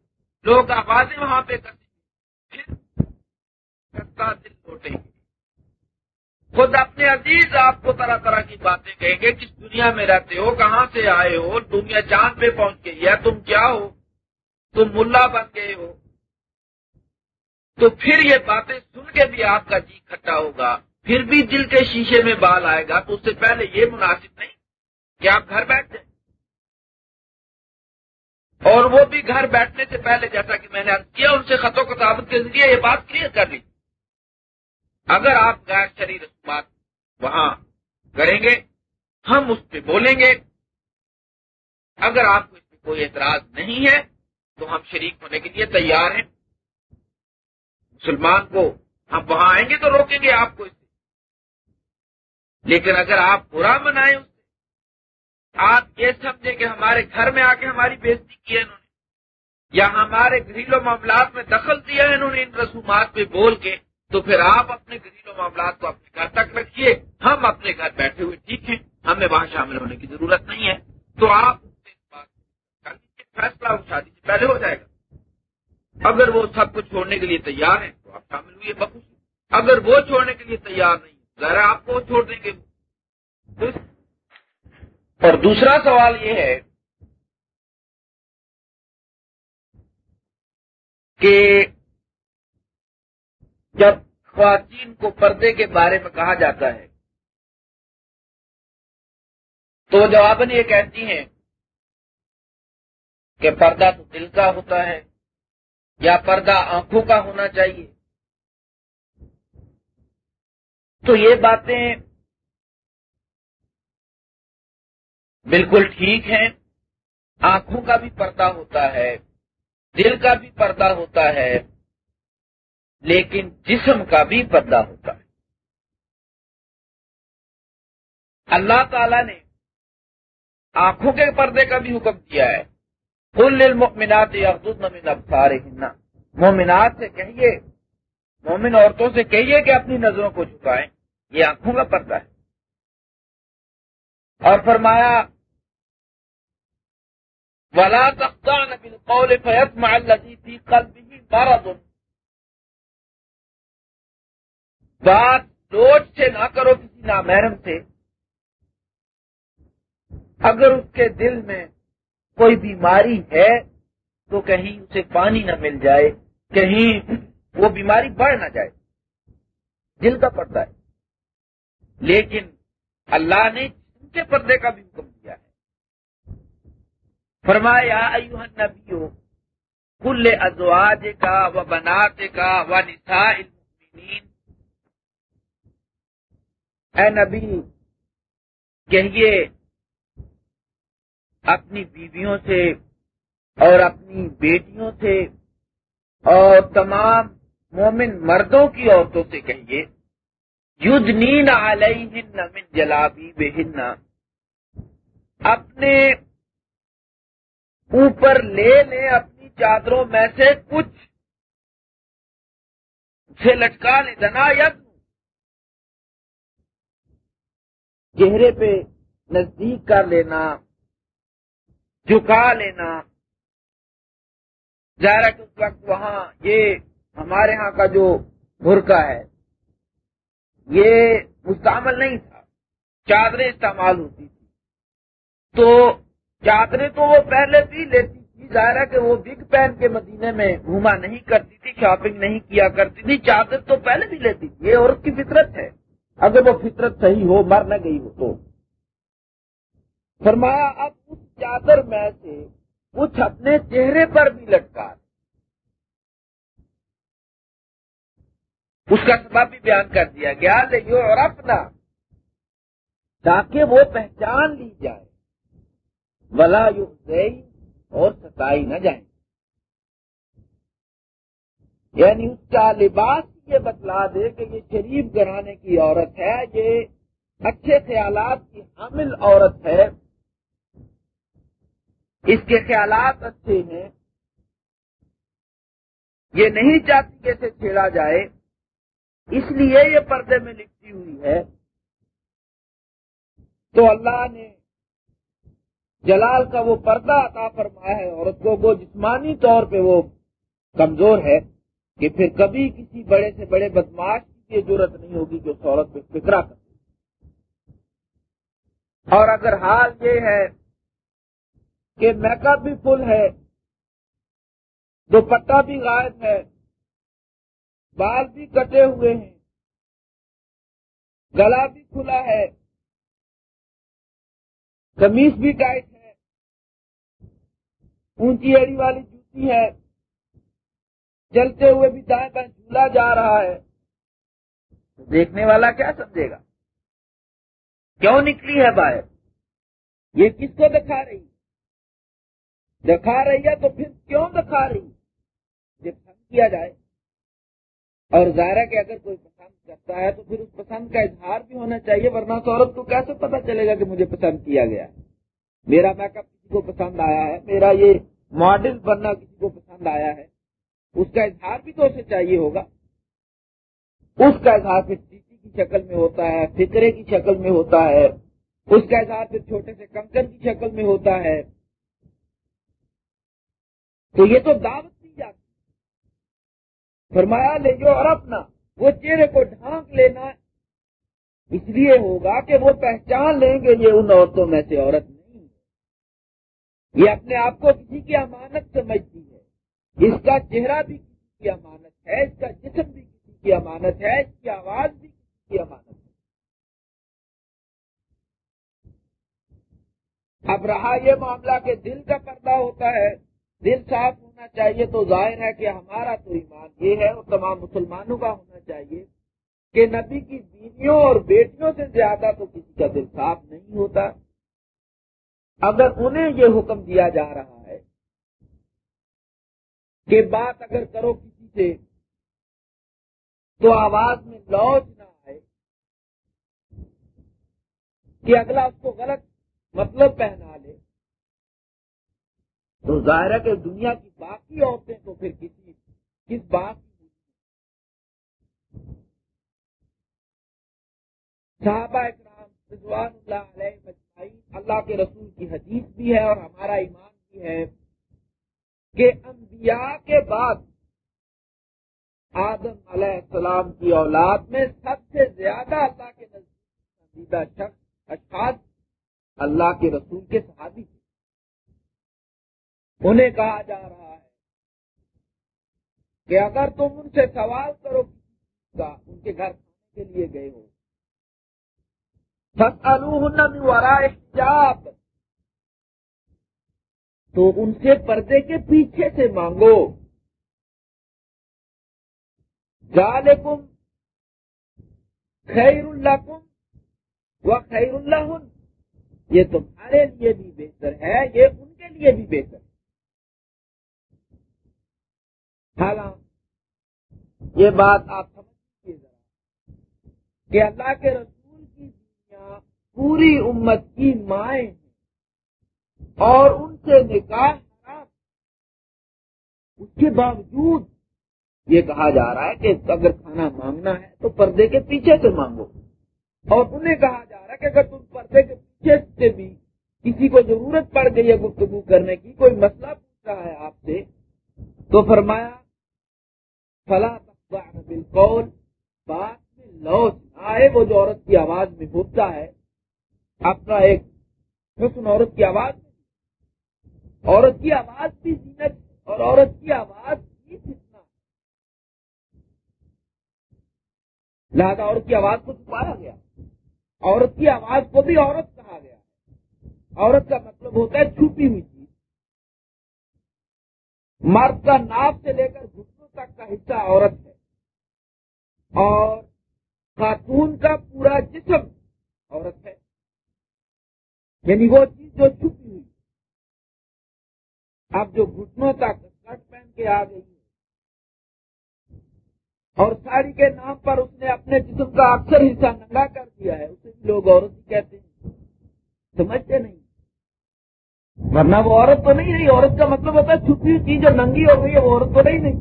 لوگ آوازیں وہاں پہ کرتے دل لوٹیں گے خود اپنے عزیز آپ کو طرح طرح کی باتیں کہیں گے، کس دنیا میں رہتے ہو، کہاں سے آئے ہو، دنیا چاند پہ پہنچ گئی ہے، تم کیا ہو؟ تم ملا بن گئے ہو۔ تو پھر یہ باتیں سن کے بھی آپ کا جی کھٹا ہوگا۔ پھر بھی دل کے شیشے میں بال آئے گا، تو اس سے پہلے یہ مناسب نہیں کہ آپ گھر بیٹھ جائیں۔ اور وہ بھی گھر بیٹھنے سے پہلے جیسا کہ میں نے کیا، ان سے خط و کتابت کے ذریعے یہ بات کلیئر کر لی۔ اگر آپ غیر شری رسومات وہاں کریں گے، ہم اس پہ بولیں گے۔ اگر آپ کو اس پہ کوئی اعتراض نہیں ہے، تو ہم شریک ہونے کے لیے تیار ہیں۔ مسلمان کو ہم وہاں آئیں گے تو روکیں گے آپ کو اس سے لیکن اگر آپ برا منائیں اس سے آپ یہ سمجھیں کہ ہمارے گھر میں آ کے ہماری بےزتی کی ہے انہوں نے، یا ہمارے گھریلو معاملات میں دخل دیا ہے انہوں نے ان رسومات پہ بول کے تو پھر آپ اپنے گھریلو معاملات کو اپنے گھر تک رکھیے۔ ہم اپنے گھر بیٹھے ہوئے ٹھیک ہیں۔ ہمیں وہاں شامل ہونے کی ضرورت نہیں ہے۔ تو آپ فیصلہ شادی سے پہلے ہو جائے گا۔ اگر وہ سب کچھ چھوڑنے کے لیے تیار ہیں تو آپ شامل ہوئے بخوش۔ اگر وہ چھوڑنے کے لیے تیار نہیں ذرا آپ کو چھوڑ دیں گے۔ اور دوسرا سوال یہ ہے کہ جب خواتین کو پردے کے بارے میں کہا جاتا ہے۔ تو جواباً یہ کہتی ہیں کہ پردہ تو دل کا ہوتا ہے یا پردہ آنکھوں کا ہونا چاہیے۔ تو یہ باتیں بالکل ٹھیک ہیں۔ آنکھوں کا بھی پردہ ہوتا ہے، دل کا بھی پردہ ہوتا ہے۔ لیکن جسم کا بھی پردہ ہوتا ہے۔ اللہ تعالی نے آنکھوں کے پردے کا بھی حکم دیا ہے۔ کل المؤمنات یغضضن من ابصارهن مومنات سے کہیے، مومن عورتوں سے کہیے کہ اپنی نظروں کو جھکائیں، یہ آنکھوں کا پردہ ہے۔ اور فرمایا، ولا تخضعن بالقول فيطمع الذي في قلبه مرض۔ بات لوٹ سے نہ کرو کسی نامحرم سے۔ اگر اس کے دل میں کوئی بیماری ہے تو کہیں اسے پانی نہ مل جائے، کہیں وہ بیماری بڑھ نہ جائے۔ دل کا پردہ ہے۔ لیکن اللہ نے ان کے پردے کا بھی حکم دیا ہے۔ فرمایا ایوہ نبیو کل ازواج کا و بنات کا و نساء المؤمنین اے نبی، کہیے، اپنی بیویوں سے اور اپنی بیٹیوں سے اور تمام مومن مردوں کی عورتوں سے کہیے یدھ نین من جلابی بہن اپنے اوپر لے لیں اپنی چادروں میں سے کچھ سے لٹکا لیں، دنا ید چہرے پہ نزدیک کر لینا، جھکا لینا۔ ظاہر کہ اس وقت وہاں، یہ ہمارے ہاں کا جو برقع ہے، یہ مستعمل نہیں تھا۔ چادریں استعمال ہوتی تھی تو چادریں تو وہ پہلے بھی لیتی تھی، ظاہر ہے کہ وہ بگ پین کے مدینے میں گھوما نہیں کرتی تھی، شاپنگ نہیں کیا کرتی تھی، چادر تو پہلے بھی لیتی تھی۔ یہ عورت کی فطرت ہے۔ اگر وہ فطرت صحیح ہو، مر نہ گئی ہو تو۔ فرمایا، اب اس چادر میں سے کچھ اپنے چہرے پر بھی لٹکا۔ اس کا سبب بھی بیان کر دیا گیا لیکن اور اپنا تاکہ وہ پہچان لی جائے۔ ولا یو اور ستائی نہ جائیں۔ یعنی اس کا لباس یہ بتلا دے کہ یہ شریف گرانے کی عورت ہے، یہ اچھے خیالات کی حامل عورت ہے۔ اس کے خیالات اچھے ہیں۔ یہ نہیں چاہتی کہ اسے چھیڑا جائے۔ اس لیے یہ پردے میں لکھتی ہوئی ہے۔ تو اللہ نے جلال کا وہ پردہ عطا فرمایا ہے، عورت کو وہ جسمانی طور پہ وہ کمزور ہے۔ کہ پھر کبھی کسی بڑے سے بڑے بدماش کی ضرورت نہیں ہوگی جو عورت پہ فکرا کر اور اگر حال یہ ہے کہ میک اپ بھی فل ہے، دوپٹہ بھی غائب ہے، بال بھی کٹے ہوئے ہیں، گلا بھی کھلا ہے کمیز بھی ٹائٹ ہے، اونچی ایڑی والی جوتی ہے چلتے ہوئے بھی دائیں بائیں جھولا جا رہا ہے۔ دیکھنے والا کیا سمجھے گا؟ کیوں نکلی ہے باہر؟ یہ کس کو دکھا رہی؟ دکھا رہی ہے تو پھر کیوں دکھا رہی؟ یہ پسند کیا جائے۔ اور ظاہر ہے کہ اگر کوئی پسند کرتا ہے تو پھر اس پسند کا اظہار بھی ہونا چاہیے، ورنہ تو عورت کو کیسے پتا چلے گا کہ مجھے پسند کیا گیا؟ میرا میک اپ کسی کو پسند آیا ہے؟ میرا یہ ماڈل بننا کسی کو پسند آیا ہے؟ اس کا اظہار بھی تو اسے چاہیے ہوگا۔ اس کا اظہار پھر چیٹی کی شکل میں ہوتا ہے، فکرے کی شکل میں ہوتا ہے۔ اس کا اظہار پھر چھوٹے سے کنکن کی شکل میں ہوتا ہے۔ تو یہ تو دعوت دی جاتی فرمایا، لے جو اور اپنا، وہ چہرے کو ڈھانک لینا اس لیے ہوگا کہ وہ پہچان لیں گے یہ ان عورتوں میں سے عورت نہیں یہ اپنے آپ کو کسی کی امانت سمجھتی اس کا چہرہ بھی کسی کی امانت ہے، اس کا جسم بھی کسی کی امانت ہے، اس کی آواز بھی کسی کی امانت ہے۔ اب رہا یہ معاملہ کہ دل کا پردہ ہوتا ہے، دل صاف ہونا چاہیے تو ظاہر ہے کہ ہمارا تو ایمان یہ ہے اور تمام مسلمانوں کا ہونا چاہیے کہ نبی کی بیویوں اور بیٹیوں سے زیادہ تو کسی کا دل صاف نہیں ہوتا۔ اگر انہیں یہ حکم دیا جا رہا کہ بات اگر کرو کسی سے، تو آواز میں لوج نہ آئے۔ کہ اگلا اس کو غلط مطلب پہنا لے۔ تو ظاہر ہے کہ دنیا کی باقی عورتیں تو پھر کسی، کس بات صحابہ اکرام رضوان اللہ علیہ مجمعین اللہ کے رسول کی حدیث بھی ہے اور ہمارا ایمان بھی ہے۔ کہ انبیاء کے بعد آدم علیہ السلام کی اولاد میں سب سے زیادہ اللہ کے نزدیک شخص اشخاص اللہ کے رسول کے صحابی تھے۔ انہیں کہا جا رہا ہے کہ اگر تم ان سے سوال کرو کا ان کے گھر کھانے کے لیے گئے ہو۔ احتجاب تو ان سے پردے کے پیچھے سے مانگو۔ ذالکم خیر اللہ کم و خیر اللہ یہ تمہارے لیے بھی بہتر ہے، یہ ان کے لیے بھی بہتر۔ ہے حالانکہ یہ بات آپ سمجھ ذرا کہ اللہ کے رسول کی دنیا پوری امت کی مائیں ہیں۔ اور ان سے نکاح حرام اس کے باوجود یہ کہا جا رہا ہے کہ اگر کھانا مانگنا ہے تو پردے کے پیچھے سے مانگو۔ اور انہیں کہا جا رہا ہے کہ اگر تم پردے کے پیچھے سے بھی کسی کو ضرورت پڑ گئی ہے گفتگو کرنے کی، کوئی مسئلہ پوچھ رہا ہے آپ سے، تو فرمایا فلاں بالقول بات میں لوٹ آئے، وہ جو عورت کی آواز میں ہوتا ہے، اپنا ایک حسن عورت کی آواز عورت کی آواز بھی زینت اور عورت کی آواز بھی فتنا لہذا عورت کی آواز کو چھپایا گیا۔ عورت کی آواز کو بھی عورت کہا گیا۔ عورت کا مطلب ہوتا ہے چھپی ہوئی چیز۔ مرد کا ناپ سے لے کر گھٹنوں تک کا حصہ عورت ہے۔ اور خاتون کا پورا جسم عورت ہے۔ یعنی وہ چیز جو چھپی اب جو گھٹنوں تک کٹ پہن کے آ گئی اور ساڑی کے نام پر اس نے اپنے جسم کا اکثر حصہ ننگا کر دیا ہے، اسے بھی لوگ عورت ہی کہتے ہیں۔ سمجھتے نہیں۔ ورنہ وہ عورت تو نہیں رہی، عورت کا مطلب ہوتا ہے چھپی ہوئی چیز جو ننگی ہو گئی ہے، وہ عورت تو نہیں نہیں۔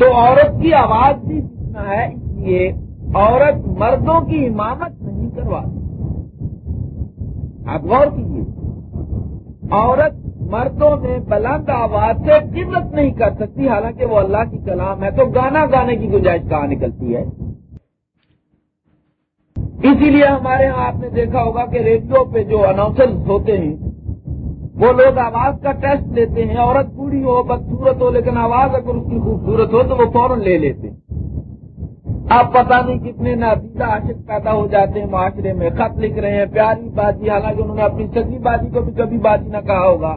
تو عورت کی آواز بھی جتنا ہے، اس لیے عورت مردوں کی امامت نہیں کروا آپ غور کیجیے عورت مردوں میں بلند آواز سے قیمت نہیں کر سکتی، حالانکہ وہ اللہ کی کلام ہے تو گانا گانے کی گنجائش کہاں نکلتی ہے؟ اسی لیے ہمارے ہاں آپ نے دیکھا ہوگا کہ ریڈیو پہ جو اناؤنسر ہوتے ہیں، وہ لوگ آواز کا ٹیسٹ لیتے ہیں، عورت بوڑھی ہو بدسورت ہو، لیکن آواز اگر اس کی خوبصورت ہو تو وہ فوراً لے لیتے ہیں۔ اب پتہ نہیں کتنے نادیدہ عاشق پیدا ہو جاتے ہیں معاشرے میں، خط لکھ رہے ہیں، پیاری بازی، حالانکہ انہوں نے اپنی سگی بازی کو بھی کبھی بازی نہ کہا ہوگا۔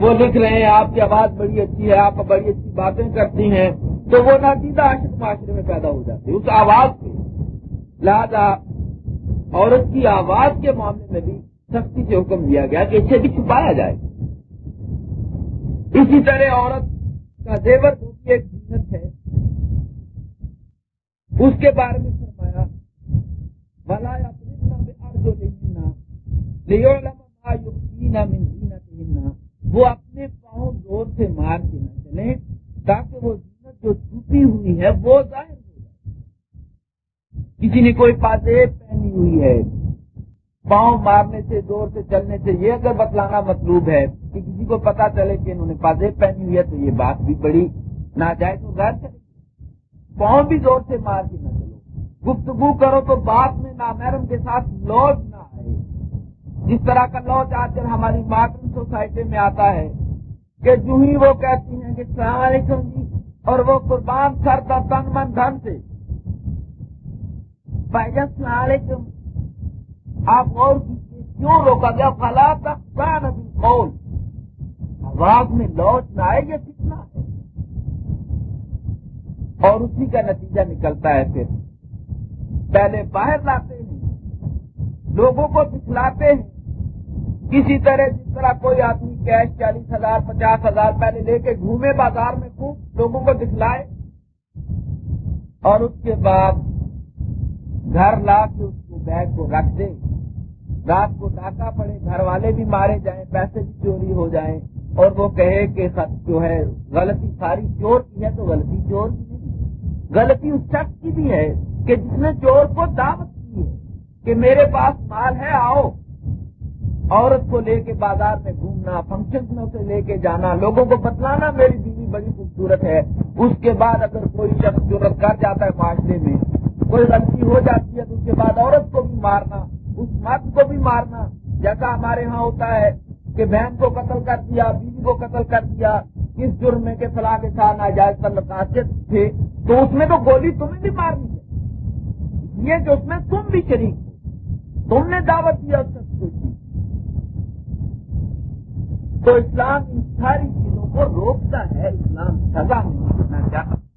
وہ لکھ رہے ہیں، آپ کی آواز بڑی اچھی ہے، آپ بڑی اچھی باتیں کرتی ہیں، تو وہ نادیدہ عاشق معاشرے میں پیدا ہو جاتے ہیں، اس آواز سے لہذا عورت کی آواز کے معاملے میں بھی سختی سے حکم دیا گیا کہ اسے بھی چھپایا جائے۔ اسی طرح عورت کا زیور ایک جنت ہے۔ اس کے بارے میں فرمایا بلا وہ اپنے پاؤں زور سے مار کے نہ چلے تاکہ وہ زینت جو چھپی ہوئی ہے وہ ظاہر ہو جائے۔ کسی نے کوئی پازیب پہنی ہوئی ہے، پاؤں مارنے سے، زور سے چلنے سے یہ اگر بتلانا مطلوب ہے کہ کسی کو پتا چلے کہ انہوں نے پازیب پہنی ہوئی ہے تو یہ بات بھی بڑی ناجائز و غیر چلے پاؤں بھی زور سے مار کے نہ چلو گفتگو کرو تو بات میں نامحرم کے ساتھ لوٹ نہ آئے۔ جس طرح کا لوٹ آج کل ہماری ماڈرن سوسائٹی میں آتا ہے کہ جو ہی وہ کہتی ہیں کہ السلام علیکم جی اور وہ قربان سر کا تن من دھن سے۔ بھائی السلام علیکم۔ آپ اور کیوں روکا گیا؟ فلا تک آواز میں لوٹ نہ آئے یہ اور اسی کا نتیجہ نکلتا ہے پھر۔ پہلے باہر لاتے ہیں، لوگوں کو دکھلاتے ہیں۔ کسی طرح جس طرح کوئی آدمی کیش چالیس ہزار، پچاس ہزار پہلے لے کے گھومے بازار میں خوب لوگوں کو دکھلائے، اور اس کے بعد گھر لا کے اس کو بیگ کو رکھ دے۔ رات کو ڈاکہ پڑے، گھر والے بھی مارے جائیں، پیسے بھی چوری ہو جائیں، اور وہ کہے کہ جو ہے، غلطی ساری چور کی ہے تو غلطی چور کی غلطی اس شخص کی بھی ہے کہ جس نے چور کو دعوت کی ہے کہ میرے پاس مال ہے، آؤ۔ عورت کو لے کے بازار میں گھومنا فنکشن میں اسے لے کے جانا، لوگوں کو بتلانا میری بیوی بڑی خوبصورت ہے۔ اس کے بعد اگر کوئی شخص ضرورت کر جاتا ہے معاشرے میں، کوئی غلطی ہو جاتی ہے تو اس کے بعد عورت کو بھی مارنا، اس مرد کو بھی مارنا۔ جیسا ہمارے ہاں ہوتا ہے کہ بہن کو قتل کر دیا، بیوی کو قتل کر دیا کس جرم میں کے فلاح کے ساتھ ناجائز تعلقات تھے، تو اس میں تو گولی تمہیں بھی مارنی ہے۔ یہ کہ اس میں تم بھی شریک تم نے دعوت دیا اس شخص کو جی۔ تو اسلام ان ساری چیزوں کو روکتا ہے، اسلام سزا نہیں کرنا چاہتا